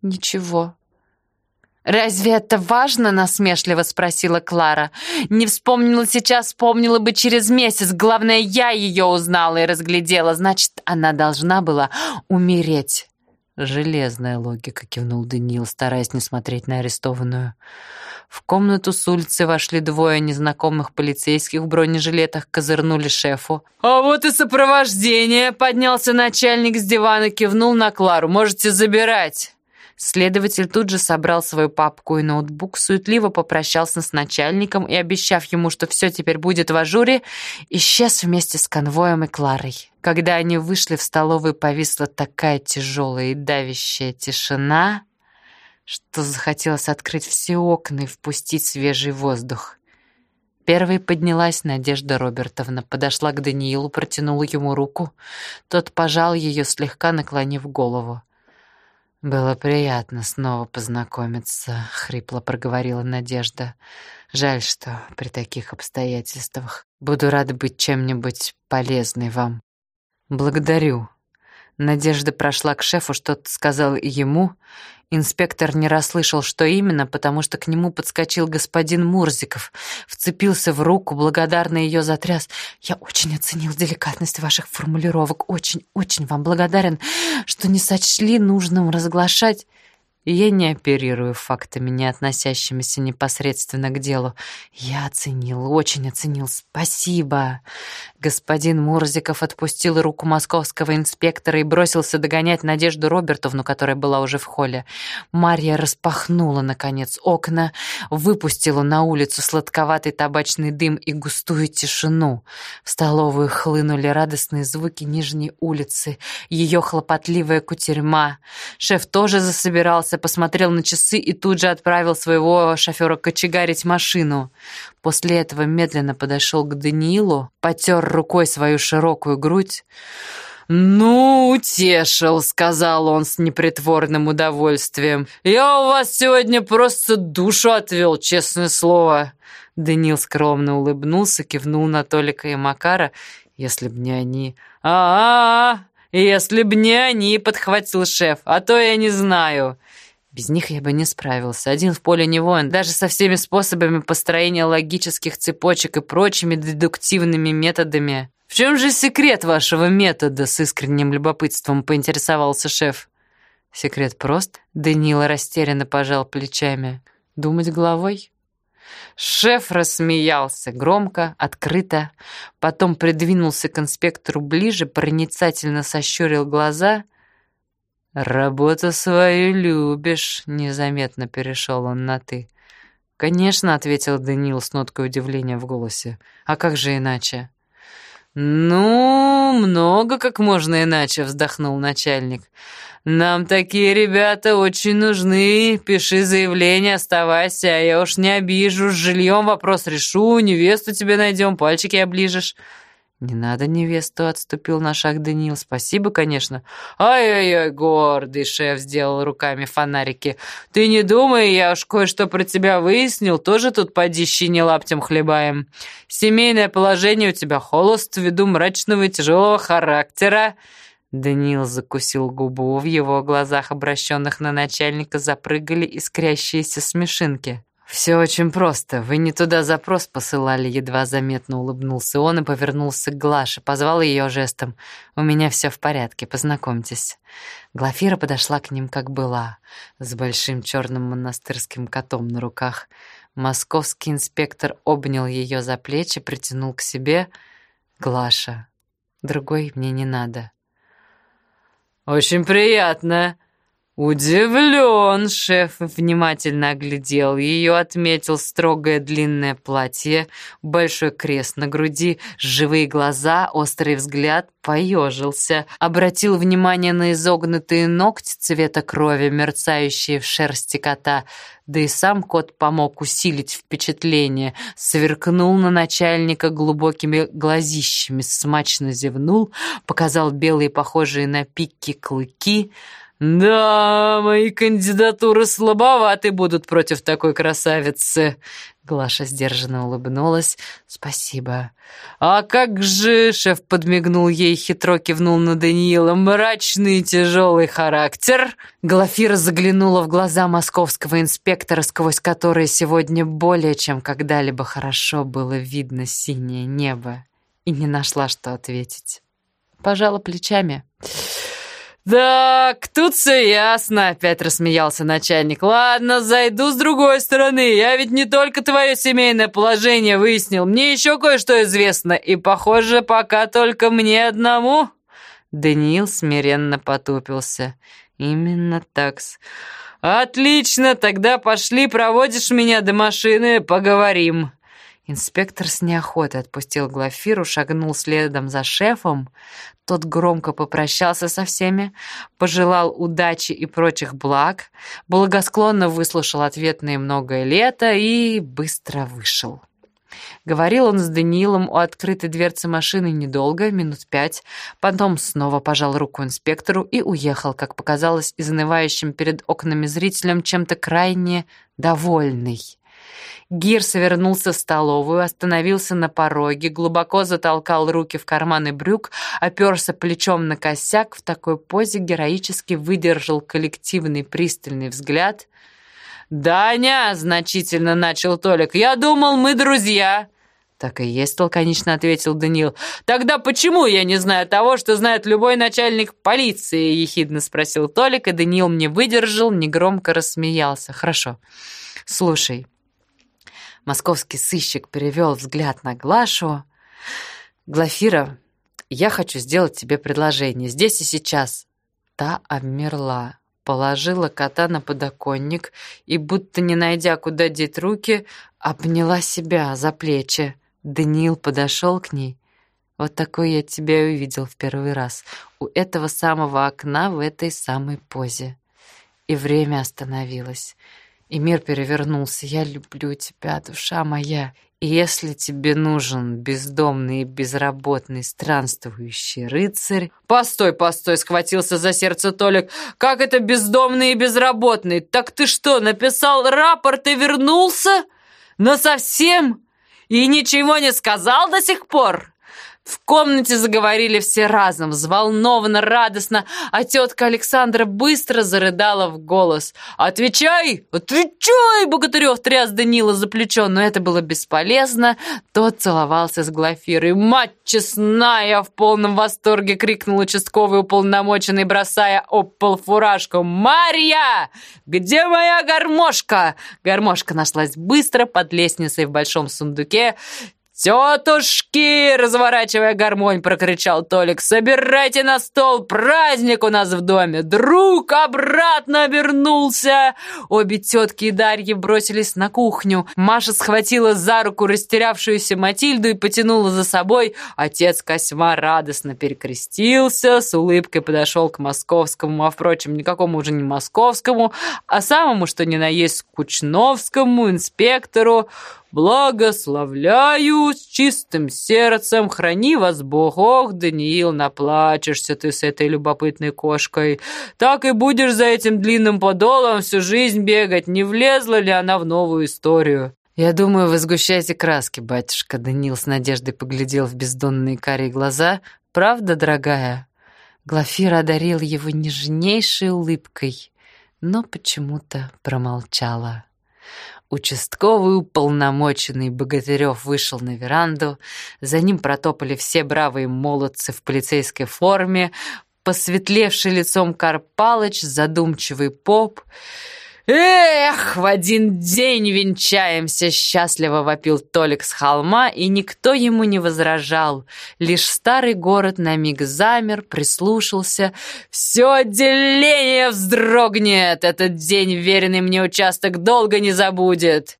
ничего». «Разве это важно?» — насмешливо спросила Клара. «Не вспомнила сейчас, вспомнила бы через месяц. Главное, я ее узнала и разглядела. Значит, она должна была умереть». «Железная логика», — кивнул Даниил, стараясь не смотреть на арестованную. В комнату с улицы вошли двое незнакомых полицейских в бронежилетах, козырнули шефу. «А вот и сопровождение!» — поднялся начальник с дивана, кивнул на Клару. «Можете забирать!» Следователь тут же собрал свою папку и ноутбук, суетливо попрощался с начальником и, обещав ему, что все теперь будет в ажуре, исчез вместе с конвоем и Кларой. Когда они вышли в столовую, повисла такая тяжелая и давящая тишина, что захотелось открыть все окна и впустить свежий воздух. Первой поднялась Надежда Робертовна, подошла к Даниилу, протянула ему руку. Тот пожал ее, слегка наклонив голову. «Было приятно снова познакомиться», — хрипло проговорила Надежда. «Жаль, что при таких обстоятельствах. Буду рада быть чем-нибудь полезной вам». «Благодарю». Надежда прошла к шефу, что-то сказала ему, Инспектор не расслышал, что именно, потому что к нему подскочил господин Мурзиков, вцепился в руку, благодарно ее затряс. «Я очень оценил деликатность ваших формулировок, очень-очень вам благодарен, что не сочли нужным разглашать...» Я не оперирую фактами, не относящимися непосредственно к делу. Я оценил, очень оценил. Спасибо. Господин Мурзиков отпустил руку московского инспектора и бросился догонять Надежду Робертовну, которая была уже в холле. Марья распахнула, наконец, окна, выпустила на улицу сладковатый табачный дым и густую тишину. В столовую хлынули радостные звуки нижней улицы, ее хлопотливая кутерьма. Шеф тоже засобирался посмотрел на часы и тут же отправил своего шофера кочегарить машину. После этого медленно подошел к Даниилу, потер рукой свою широкую грудь. «Ну, утешил», — сказал он с непритворным удовольствием. «Я у вас сегодня просто душу отвел, честное слово». Даниил скромно улыбнулся, кивнул на Толика и Макара. «Если б не они...» «А-а-а! Если б не они!» — подхватил шеф. «А то я не знаю». Без них я бы не справился. Один в поле не воин. Даже со всеми способами построения логических цепочек и прочими дедуктивными методами. «В чем же секрет вашего метода?» С искренним любопытством поинтересовался шеф. Секрет прост. Данила растерянно пожал плечами. Думать головой? Шеф рассмеялся громко, открыто, потом придвинулся к инспектору ближе, проницательно сощурил глаза «Работу свою любишь», — незаметно перешел он на «ты». «Конечно», — ответил Даниил с ноткой удивления в голосе. «А как же иначе?» «Ну, много как можно иначе», — вздохнул начальник. «Нам такие ребята очень нужны. Пиши заявление, оставайся, а я уж не обижу. С жильем вопрос решу, невесту тебе найдем, пальчики оближешь». «Не надо невесту», — отступил на шаг Даниил. «Спасибо, конечно». «Ай-ай-ай, гордый шеф сделал руками фонарики. Ты не думай, я уж кое-что про тебя выяснил. Тоже тут поди щини лаптем хлебаем. Семейное положение у тебя холост ввиду мрачного и тяжелого характера». Даниил закусил губу, в его глазах, обращенных на начальника, запрыгали искрящиеся смешинки. «Все очень просто. Вы не туда запрос посылали», — едва заметно улыбнулся он и повернулся к Глаше, позвал ее жестом. «У меня все в порядке, познакомьтесь». Глафира подошла к ним, как была, с большим черным монастырским котом на руках. Московский инспектор обнял ее за плечи, притянул к себе. «Глаша, другой мне не надо». «Очень приятно», «Удивлен!» — шеф внимательно оглядел ее, отметил строгое длинное платье, большой крест на груди, живые глаза, острый взгляд, поежился, обратил внимание на изогнутые ногти цвета крови, мерцающие в шерсти кота, да и сам кот помог усилить впечатление, сверкнул на начальника глубокими глазищами, смачно зевнул, показал белые, похожие на пики, клыки — «Да, мои кандидатуры слабоваты будут против такой красавицы!» Глаша сдержанно улыбнулась. «Спасибо». «А как же...» — шеф подмигнул ей, хитро кивнул на Даниила. «Мрачный тяжелый характер». Глафира заглянула в глаза московского инспектора, сквозь которые сегодня более чем когда-либо хорошо было видно синее небо, и не нашла, что ответить. Пожала плечами. «Так, тут все ясно», — опять рассмеялся начальник. «Ладно, зайду с другой стороны. Я ведь не только твое семейное положение выяснил. Мне еще кое-что известно, и, похоже, пока только мне одному». Даниил смиренно потупился. «Именно такс. Отлично, тогда пошли, проводишь меня до машины, поговорим». Инспектор с неохотой отпустил Глафиру, шагнул следом за шефом. Тот громко попрощался со всеми, пожелал удачи и прочих благ, благосклонно выслушал ответные многое лето и быстро вышел. Говорил он с Даниилом у открытой дверцы машины недолго, минут пять, потом снова пожал руку инспектору и уехал, как показалось, изнывающим перед окнами зрителям чем-то крайне довольный. Гирс вернулся в столовую, остановился на пороге, глубоко затолкал руки в карманы брюк, оперся плечом на косяк, в такой позе героически выдержал коллективный пристальный взгляд. «Даня!» — значительно начал Толик. «Я думал, мы друзья!» «Так и есть», — лаконично ответил Даниил. «Тогда почему я не знаю того, что знает любой начальник полиции?» — ехидно спросил Толик, и Даниил мне выдержал, негромко рассмеялся. «Хорошо. Слушай, Московский сыщик перевел взгляд на Глашу. «Глафира, я хочу сделать тебе предложение. Здесь и сейчас». Та обмерла, положила кота на подоконник и, будто не найдя, куда деть руки, обняла себя за плечи. Даниил подошел к ней. «Вот такой я тебя увидел в первый раз. У этого самого окна в этой самой позе». И время остановилось. И мир перевернулся. Я люблю тебя, душа моя. И если тебе нужен бездомный и безработный странствующий рыцарь... Постой, постой, схватился за сердце Толик. Как это бездомный и безработный? Так ты что, написал рапорт и вернулся? Но совсем? И ничего не сказал до сих пор? В комнате заговорили все разом, взволнованно, радостно, а тетка Александра быстро зарыдала в голос. «Отвечай! Отвечай!» Богатырев тряс Данила за плечо, но это было бесполезно. Тот целовался с Глафирой. «Мать честная!» В полном восторге крикнул участковый уполномоченный, бросая об пол фуражку. «Марья! Где моя гармошка?» Гармошка нашлась быстро под лестницей в большом сундуке. «Тетушки!» — разворачивая гармонь, прокричал Толик. «Собирайте на стол! Праздник у нас в доме! Друг обратно вернулся!» Обе тетки и Дарьи бросились на кухню. Маша схватила за руку растерявшуюся Матильду и потянула за собой. Отец Косьма радостно перекрестился, с улыбкой подошел к московскому, а, впрочем, никакому уже не московскому, а самому, что ни на есть, кучновскому инспектору. «Благословляю с чистым сердцем, храни вас Бог, ох, Даниил, наплачешься ты с этой любопытной кошкой. Так и будешь за этим длинным подолом всю жизнь бегать, не влезла ли она в новую историю?» «Я думаю, вы сгущаете краски, батюшка», — Даниил с надеждой поглядел в бездонные карие глаза. «Правда, дорогая?» Глафира одарил его нежнейшей улыбкой, но почему-то промолчала. Участковый уполномоченный Богатырев вышел на веранду, за ним протопали все бравые молодцы в полицейской форме, посветлевший лицом Карпалыч, задумчивый поп — «Эх, в один день венчаемся!» — счастливо вопил Толик с холма, и никто ему не возражал. Лишь старый город на миг замер, прислушался. «Все отделение вздрогнет! Этот день, веренный мне участок, долго не забудет!»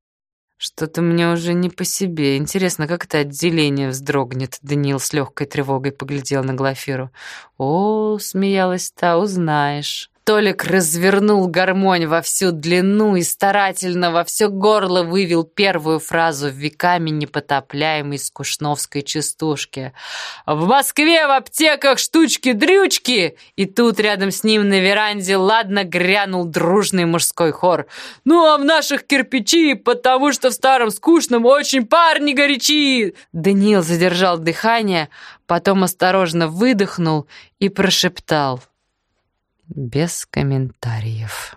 «Что-то мне уже не по себе. Интересно, как это отделение вздрогнет?» Даниил с легкой тревогой поглядел на Глафиру. «О, — смеялась та, — узнаешь». Толик развернул гармонь во всю длину и старательно во все горло вывел первую фразу в веками непотопляемой скучновской частушки. «В Москве в аптеках штучки-дрючки!» И тут рядом с ним на веранде ладно грянул дружный мужской хор. «Ну а в наших кирпичи, потому что в старом скучном очень парни горячи!» Даниил задержал дыхание, потом осторожно выдохнул и прошептал – без комментариев.